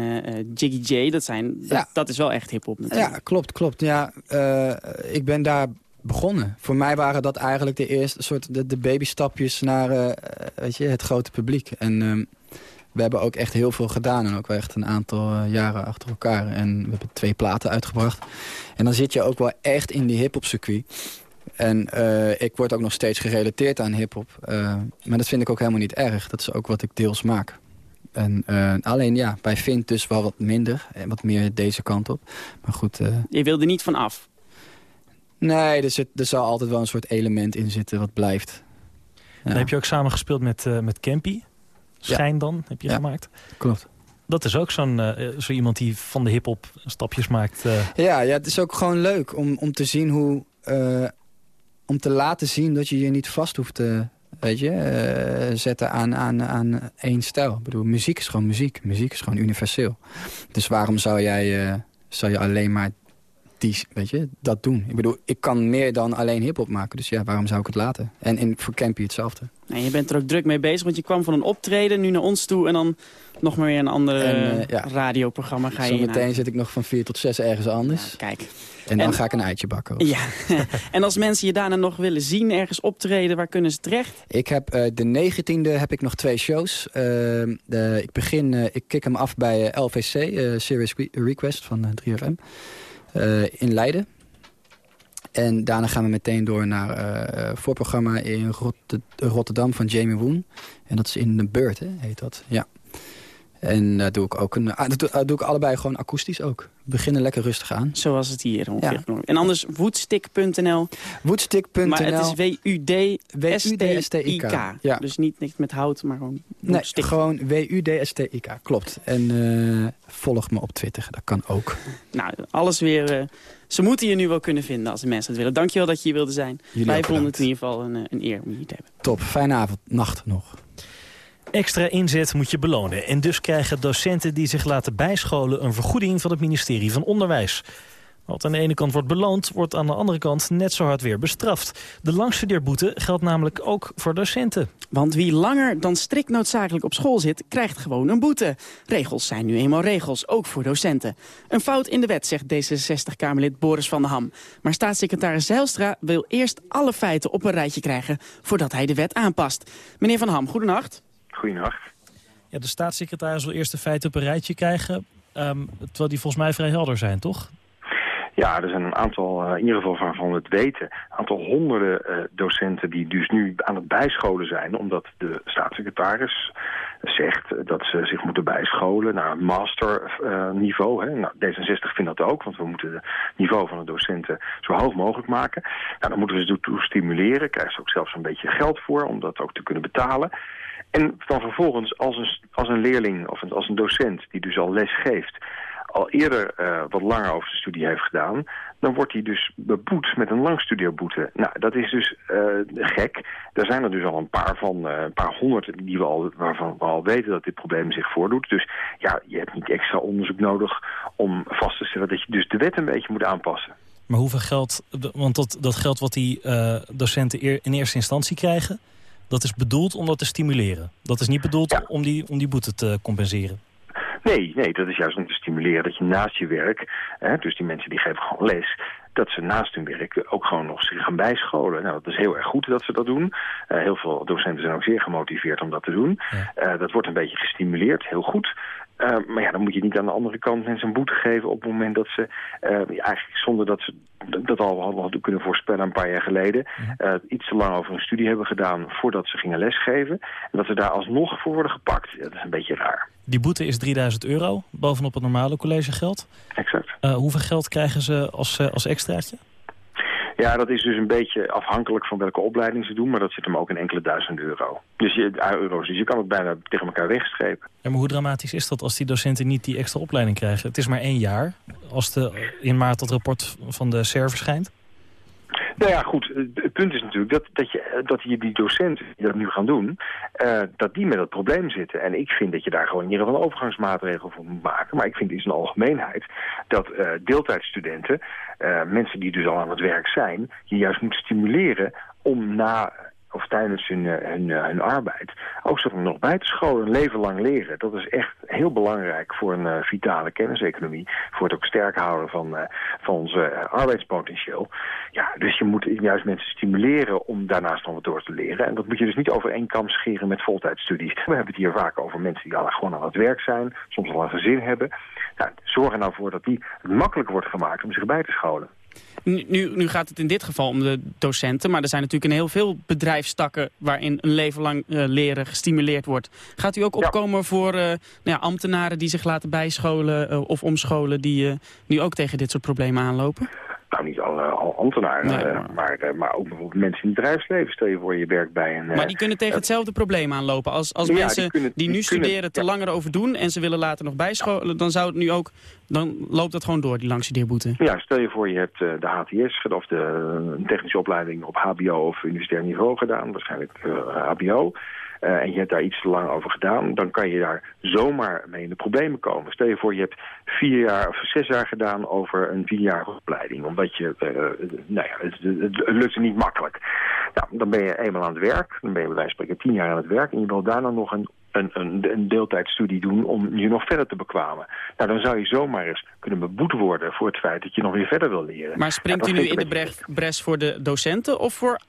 Jiggy J, dat, zijn, dat, ja. dat is wel echt hiphop natuurlijk. Ja, klopt, klopt. Ja, ik ben daar begonnen. Voor mij waren dat eigenlijk de eerste soort de, de babystapjes naar weet je, het grote publiek. En ehm, we hebben ook echt heel veel gedaan. En ook wel echt een aantal uh, jaren achter elkaar. En we hebben twee platen uitgebracht. En dan zit je ook wel echt in die hip-hop circuit. En uh, ik word ook nog steeds gerelateerd aan hip-hop. Uh, maar dat vind ik ook helemaal niet erg. Dat is ook wat ik deels maak. En alleen ja, bij Vint dus wel wat minder. En wat meer deze kant op. Maar goed. je wilde niet van af? Nee, er, zit, er zal altijd wel een soort element in zitten wat blijft. Ja. Dan heb je ook samen gespeeld met, met Campy. Schijn ja. dan, heb je ja, gemaakt. Klopt. Dat is ook zo'n uh, zo iemand die van de hiphop stapjes maakt. Uh... Ja, ja, het is ook gewoon leuk om, om te zien hoe... Uh, om te laten zien dat je je niet vast hoeft te weet je, zetten aan, aan, aan één stijl. Ik bedoel, muziek is gewoon muziek. Muziek is gewoon universeel. Dus waarom zou jij zou je alleen maar die, weet je, dat doen? Ik bedoel, ik kan meer dan alleen hiphop maken. Dus ja, waarom zou ik het laten? En in, voor Campy hetzelfde. Nee, je bent er ook druk mee bezig, want je kwam van een optreden nu naar ons toe... en dan nog maar weer een ander uh, ja. radioprogramma ga je Zometeen zit ik nog van vier tot zes ergens anders. Ja, kijk. En dan en, ga ik een eitje bakken. Ja, en als mensen je daarna nog willen zien, ergens optreden, waar kunnen ze terecht? Ik heb uh, de 19e heb ik nog twee shows. Uh, de, ik begin, ik kick hem af bij LVC, Serious Request van 3FM. In Leiden. En daarna gaan we meteen door naar uh, voorprogramma in Rotte Rotterdam van Jamie Woon. En dat is in de beurt, hè, heet dat. Ja. En daar doe ik ook een. Ah, dat doe, doe, ik allebei gewoon akoestisch ook. We beginnen lekker rustig aan. Zoals het hier ongeveer. Ja. En anders woodstick.nl. Woodstick.nl. Maar het is W-U-D-S-T-I-K. Ja. Dus niet, niet met hout, maar gewoon Nee, gewoon W-U-D-S-T-I-K. Klopt. En uh, volg me op Twitter. Dat kan ook. Nou, alles weer... Uh, ze moeten je nu wel kunnen vinden als de mensen het willen. Dankjewel dat je hier wilde zijn. Jullie Wij vonden het in ieder geval een, een eer om je hier te hebben. Top. Fijne avond. Nacht nog. Extra inzet moet je belonen. En dus krijgen docenten die zich laten bijscholen... een vergoeding van het ministerie van Onderwijs. Wat aan de ene kant wordt beloond, wordt aan de andere kant net zo hard weer bestraft. De langstudeerboete geldt namelijk ook voor docenten. Want wie langer dan strikt noodzakelijk op school zit, krijgt gewoon een boete. Regels zijn nu eenmaal regels, ook voor docenten. Een fout in de wet, zegt D66-Kamerlid Boris van der Ham. Maar staatssecretaris Zijlstra wil eerst alle feiten op een rijtje krijgen... voordat hij de wet aanpast. Meneer van Ham, goedenacht. Goedenacht. Ja, de staatssecretaris wil eerst de feiten op een rijtje krijgen... Um, terwijl die volgens mij vrij helder zijn, toch? Ja, er zijn een aantal, uh, in ieder geval waarvan we het weten, een aantal honderden uh, docenten die dus nu aan het bijscholen zijn, omdat de staatssecretaris zegt dat ze zich moeten bijscholen naar een masterniveau. Uh, nou, D66 vindt dat ook, want we moeten het niveau van de docenten zo hoog mogelijk maken. Nou, dan moeten we ze toe stimuleren, krijgen ze ook zelfs een beetje geld voor om dat ook te kunnen betalen. En dan vervolgens als een, als een leerling of als een docent die dus al les geeft al eerder uh, wat langer over zijn studie heeft gedaan... dan wordt hij dus beboet met een langstudioboete. Nou, dat is dus uh, gek. Er zijn er dus al een paar van, uh, een paar honderd die we al, waarvan we al weten dat dit probleem zich voordoet. Dus ja, je hebt niet extra onderzoek nodig om vast te stellen dat je dus de wet een beetje moet aanpassen. Maar hoeveel geld, want dat, dat geld wat die docenten in eerste instantie krijgen... dat is bedoeld om dat te stimuleren. Dat is niet bedoeld ja. om, die, om die boete te compenseren. Nee, nee, dat is juist om te stimuleren dat je naast je werk, hè, dus die mensen die geven gewoon les, dat ze naast hun werk ook gewoon nog zich gaan bijscholen. Nou, dat is heel erg goed dat ze dat doen. Uh, heel veel docenten zijn ook zeer gemotiveerd om dat te doen. Ja. Uh, dat wordt een beetje gestimuleerd, heel goed. Uh, maar ja, dan moet je niet aan de andere kant mensen een boete geven op het moment dat ze, eigenlijk zonder dat ze dat al hadden kunnen voorspellen een paar jaar geleden, uh, iets te lang over een studie hebben gedaan voordat ze gingen lesgeven. En dat ze daar alsnog voor worden gepakt. Dat is een beetje raar. Die boete is 3000 euro, bovenop het normale collegegeld. Exact. Hoeveel geld krijgen ze als, als extraatje? Ja, dat is dus een beetje afhankelijk van welke opleiding ze doen, maar dat zit hem ook in enkele duizend euro. Dus je, euro's, dus je kan het bijna tegen elkaar wegstrepen. Ja, maar hoe dramatisch is dat als die docenten niet die extra opleiding krijgen? Het is maar één jaar, als de, in maart dat rapport van de SER verschijnt. Nou ja, goed. Het punt is natuurlijk dat, dat, je, dat je die docenten die dat nu gaan doen, uh, dat die met dat probleem zitten. En ik vind dat je daar gewoon in ieder geval een overgangsmaatregel voor moet maken. Maar ik vind in zijn algemeenheid dat uh, deeltijdstudenten, mensen die dus al aan het werk zijn, je juist moet stimuleren om na of tijdens hun, hun, hun arbeid, ook zo nog bij te scholen, een leven lang leren. Dat is echt heel belangrijk voor een uh, vitale kenniseconomie, voor het ook sterk houden van, van uh, arbeidspotentieel. Ja, dus je moet juist mensen stimuleren om daarnaast nog wat door te leren. En dat moet je dus niet over één kam scheren met voltijdstudies. We hebben het hier vaak over mensen die al gewoon aan het werk zijn, soms al een gezin hebben. Nou, zorg er nou voor dat die het makkelijker wordt gemaakt om zich bij te scholen. Nu, nu gaat het in dit geval om de docenten, maar er zijn natuurlijk in heel veel bedrijfstakken waarin een leven lang uh, leren gestimuleerd wordt. Gaat u ook opkomen ja. voor uh, nou ja, ambtenaren die zich laten bijscholen uh, of omscholen die nu ook tegen dit soort problemen aanlopen? Nou, niet alle, alle ambtenaren, nee, maar... Maar, maar, ook bijvoorbeeld mensen in het bedrijfsleven. Stel je voor, je werkt bij een... Maar die kunnen tegen hetzelfde probleem aanlopen. Als, als ja, mensen die, kunnen, die, die nu kunnen, studeren te langer over doen en ze willen later nog bijscholen, dan zou het nu ook... Dan loopt dat gewoon door, die langstudeerboete. Ja, stel je voor je hebt de HTS of de een technische opleiding op hbo of universitair niveau gedaan. Waarschijnlijk hbo. Uh, en je hebt daar iets te lang over gedaan, dan kan je daar zomaar mee in de problemen komen. Stel je voor, je hebt vier jaar of zes jaar gedaan over een vierjarige opleiding. Omdat je, uh, nou ja, het, het, niet makkelijk. Nou, dan ben je eenmaal aan het werk, dan ben je bij wijze van spreken tien jaar aan het werk... en je wil daarna nog een, een, een, een deeltijdstudie doen om je nog verder te bekwamen. Nou, dan zou je zomaar eens kunnen beboet worden voor het feit dat je nog weer verder wil leren. Maar springt ja, u nu in de bres, bres voor de docenten of voor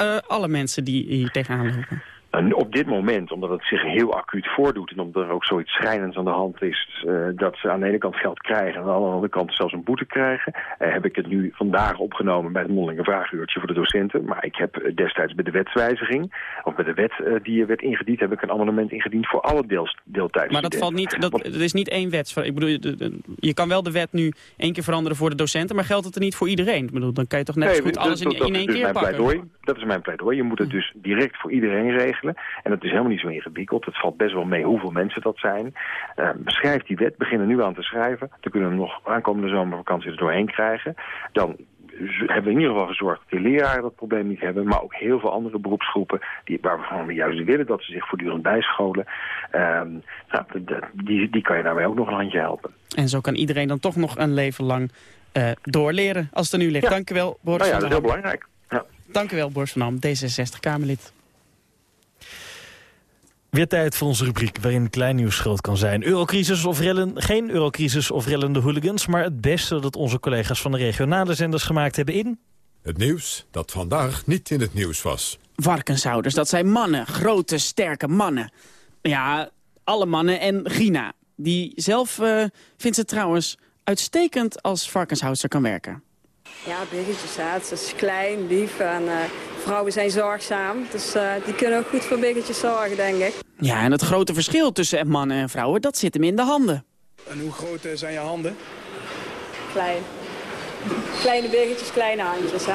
uh, alle mensen die hier tegenaan lopen? En op dit moment, omdat het zich heel acuut voordoet... en omdat er ook zoiets schrijnends aan de hand is... Uh, dat ze aan de ene kant geld krijgen... en aan de andere kant zelfs een boete krijgen... Uh, heb ik het nu vandaag opgenomen bij het mondelinge vraaguurtje voor de docenten. Maar ik heb destijds bij de wetswijziging... of bij de wet uh, die werd ingediend... heb ik een amendement ingediend voor alle deels, deeltijds. Maar dat valt niet... Dat, is niet één wet. Ik bedoel, je kan wel de wet nu één keer veranderen voor de docenten... maar geldt het er niet voor iedereen? Ik bedoel, dan kan je toch net nee, zo goed alles dat, in, in één dus keer pakken? Pleidooi. Dat is mijn pleidooi. Je moet het dus direct voor iedereen regelen... En dat is helemaal niet zo ingewikkeld. Het valt best wel mee hoeveel mensen dat zijn. Uh, schrijf die wet, begin er nu aan te schrijven. Dan kunnen we nog aankomende zomervakantie er doorheen krijgen. Dan hebben we in ieder geval gezorgd dat die leraren dat probleem niet hebben. Maar ook heel veel andere beroepsgroepen die, waarvan we juist willen dat ze zich voortdurend bijscholen. Uh, nou, die, die kan je daarmee ook nog een handje helpen. En zo kan iedereen dan toch nog een leven lang uh, doorleren als het er nu ligt. Ja. Dank u wel, Boris nou ja, van dat is heel belangrijk. Ja. Dank u wel, Boris van Dam, D66-Kamerlid. Weer tijd voor onze rubriek waarin klein nieuws groot kan zijn. Eurocrisis of rellen, geen eurocrisis of rellende hooligans... maar het beste dat onze collega's van de regionale zenders gemaakt hebben in... Het nieuws dat vandaag niet in het nieuws was. Varkenshouders, dat zijn mannen. Grote, sterke mannen. Ja, alle mannen en Gina. Die zelf uh, vindt ze trouwens uitstekend als varkenshoudster kan werken. Ja, biggetjes, hè. Het is klein, lief en uh, vrouwen zijn zorgzaam. Dus uh, die kunnen ook goed voor biggetjes zorgen, denk ik. Ja, en het grote verschil tussen mannen en vrouwen, dat zit hem in de handen. En hoe groot uh, zijn je handen? Klein. Kleine biggetjes, kleine handjes, hè.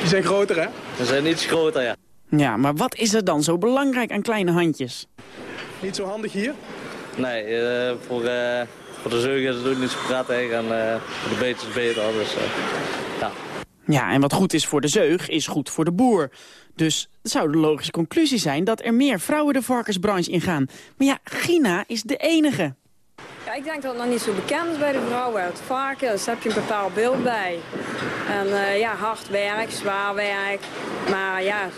Die zijn groter, hè? Ze zijn iets groter, ja. Ja, maar wat is er dan zo belangrijk aan kleine handjes? Niet zo handig hier? Nee, voor voor de zeug is het ook niet zo prettig en uh, voor de beter is beter. Dus, uh, ja. en wat goed is voor de zeug is goed voor de boer. Dus het zou de logische conclusie zijn dat er meer vrouwen de varkensbranche ingaan. Maar ja, Gina is de enige. Ja, ik denk dat het nog niet zo bekend is bij de vrouwen. Het varkens heb je een bepaald beeld bij. En uh, ja, hard werk, zwaar werk. Maar ja,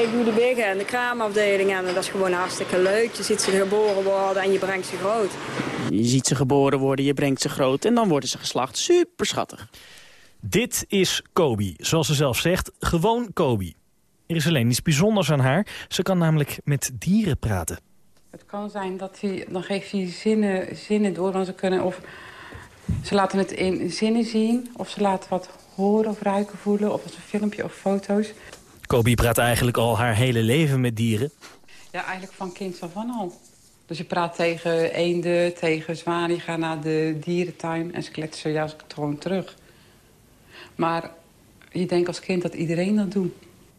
ik doe de wegen en de kraamafdeling en dat is gewoon hartstikke leuk. Je ziet ze geboren worden en je brengt ze groot. Je ziet ze geboren worden, je brengt ze groot en dan worden ze geslacht. Super schattig. Dit is Kobi, zoals ze zelf zegt, gewoon Kobi. Er is alleen iets bijzonders aan haar. Ze kan namelijk met dieren praten. Het kan zijn dat hij, dan geeft hij zinnen, zinnen door. Want ze kunnen of ze laten het in zinnen zien, of ze laten wat horen of ruiken, voelen, of als een filmpje of foto's. Kobi praat eigenlijk al haar hele leven met dieren. Ja, eigenlijk van kind af aan al. Dus je praat tegen eenden, tegen zwanen, je gaat naar de dierentuin en ze kletsen juist gewoon terug. Maar je denkt als kind dat iedereen dat doet.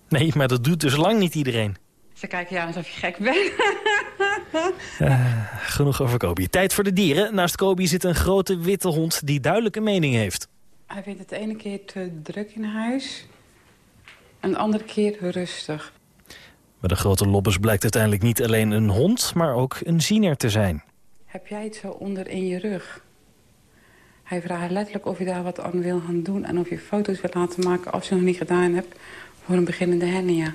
Nee, maar dat doet dus lang niet iedereen. Ze kijken jou alsof je gek bent. uh, genoeg over Kobi. Tijd voor de dieren. Naast Kobi zit een grote witte hond die duidelijke mening heeft. Hij vindt het ene keer te druk in huis. En de andere keer rustig. Maar de grote lobbes blijkt uiteindelijk niet alleen een hond, maar ook een ziener te zijn. Heb jij het zo onder in je rug? Hij vraagt letterlijk of je daar wat aan wil gaan doen... en of je foto's wil laten maken als je nog niet gedaan hebt... voor een beginnende hernia.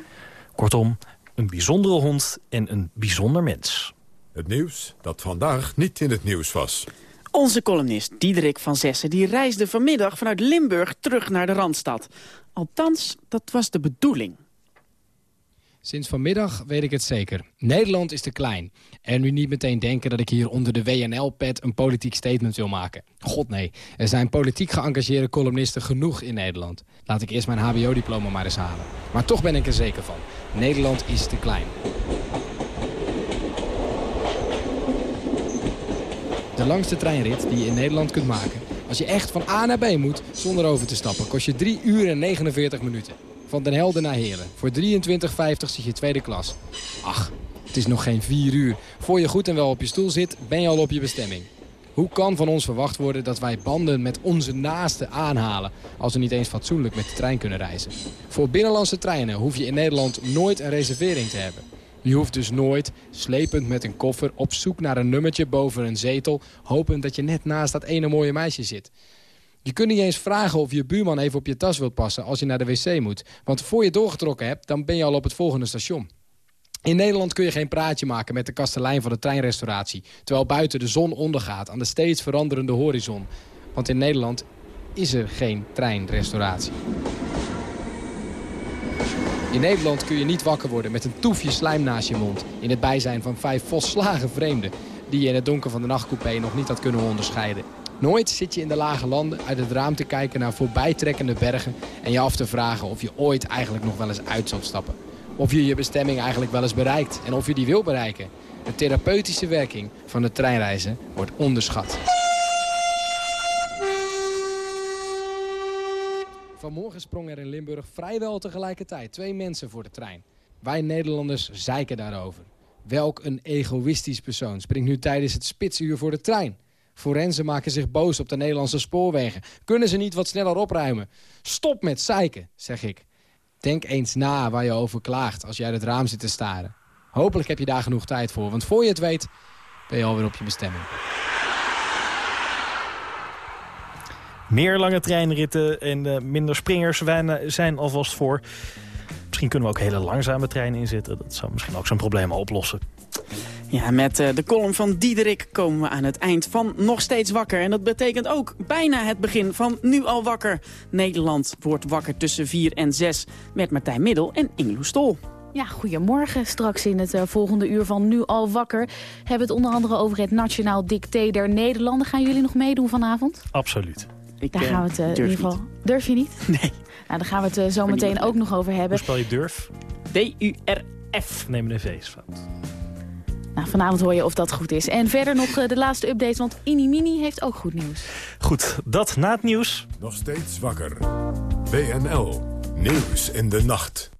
Kortom, een bijzondere hond en een bijzonder mens. Het nieuws dat vandaag niet in het nieuws was. Onze columnist Diederik van Zessen die reisde vanmiddag vanuit Limburg terug naar de Randstad. Althans, dat was de bedoeling. Sinds vanmiddag weet ik het zeker. Nederland is te klein. En nu niet meteen denken dat ik hier onder de WNL-pet een politiek statement wil maken. God nee, er zijn politiek geëngageerde columnisten genoeg in Nederland. Laat ik eerst mijn hbo-diploma maar eens halen. Maar toch ben ik er zeker van. Nederland is te klein. De langste treinrit die je in Nederland kunt maken... als je echt van A naar B moet zonder over te stappen... kost je 3 uur en 49 minuten. Van Den Helder naar Heren. Voor 23,50 zit je tweede klas. Ach, het is nog geen 4 uur. Voor je goed en wel op je stoel zit, ben je al op je bestemming. Hoe kan van ons verwacht worden dat wij banden met onze naasten aanhalen... als we niet eens fatsoenlijk met de trein kunnen reizen? Voor binnenlandse treinen hoef je in Nederland nooit een reservering te hebben. Je hoeft dus nooit, slepend met een koffer, op zoek naar een nummertje boven een zetel... hopend dat je net naast dat ene mooie meisje zit. Je kunt niet eens vragen of je buurman even op je tas wilt passen als je naar de wc moet. Want voor je doorgetrokken hebt, dan ben je al op het volgende station. In Nederland kun je geen praatje maken met de kastelein van de treinrestauratie... terwijl buiten de zon ondergaat aan de steeds veranderende horizon. Want in Nederland is er geen treinrestauratie. In Nederland kun je niet wakker worden met een toefje slijm naast je mond... in het bijzijn van vijf volslagen vreemden... die je in het donker van de nachtcoupé nog niet had kunnen onderscheiden. Nooit zit je in de lage landen uit het raam te kijken naar voorbijtrekkende bergen... en je af te vragen of je ooit eigenlijk nog wel eens uit zult stappen. Of je je bestemming eigenlijk wel eens bereikt en of je die wil bereiken. De therapeutische werking van de treinreizen wordt onderschat. Vanmorgen sprongen er in Limburg vrijwel tegelijkertijd twee mensen voor de trein. Wij Nederlanders zeiken daarover. Welk een egoïstisch persoon springt nu tijdens het spitsuur voor de trein? Forensen maken zich boos op de Nederlandse spoorwegen. Kunnen ze niet wat sneller opruimen? Stop met zeiken, zeg ik. Denk eens na waar je over klaagt als je uit het raam zit te staren. Hopelijk heb je daar genoeg tijd voor, want voor je het weet ben je alweer op je bestemming. Meer lange treinritten en uh, minder springers zijn alvast voor. Misschien kunnen we ook hele langzame treinen inzetten. Dat zou misschien ook zo'n probleem oplossen. Ja, met uh, de column van Diederik komen we aan het eind van Nog Steeds Wakker. En dat betekent ook bijna het begin van Nu Al Wakker. Nederland wordt wakker tussen 4 en 6 met Martijn Middel en Ingeloe Stol. Ja, goedemorgen. Straks in het uh, volgende uur van Nu Al Wakker... hebben we het onder andere over het Nationaal Dicté der Nederlanden. Gaan jullie nog meedoen vanavond? Absoluut. Ik, Daar gaan we het uh, in ieder geval... Niet. Durf je niet? Nee. Nou, daar gaan we het uh, zo meteen ook nog over hebben. Hoe spel je durf? D-U-R-F. Neem de V's fout. Nou, vanavond hoor je of dat goed is. En verder nog de laatste update, want Inimini heeft ook goed nieuws. Goed, dat na het nieuws. Nog steeds wakker. WNL. Nieuws in de nacht.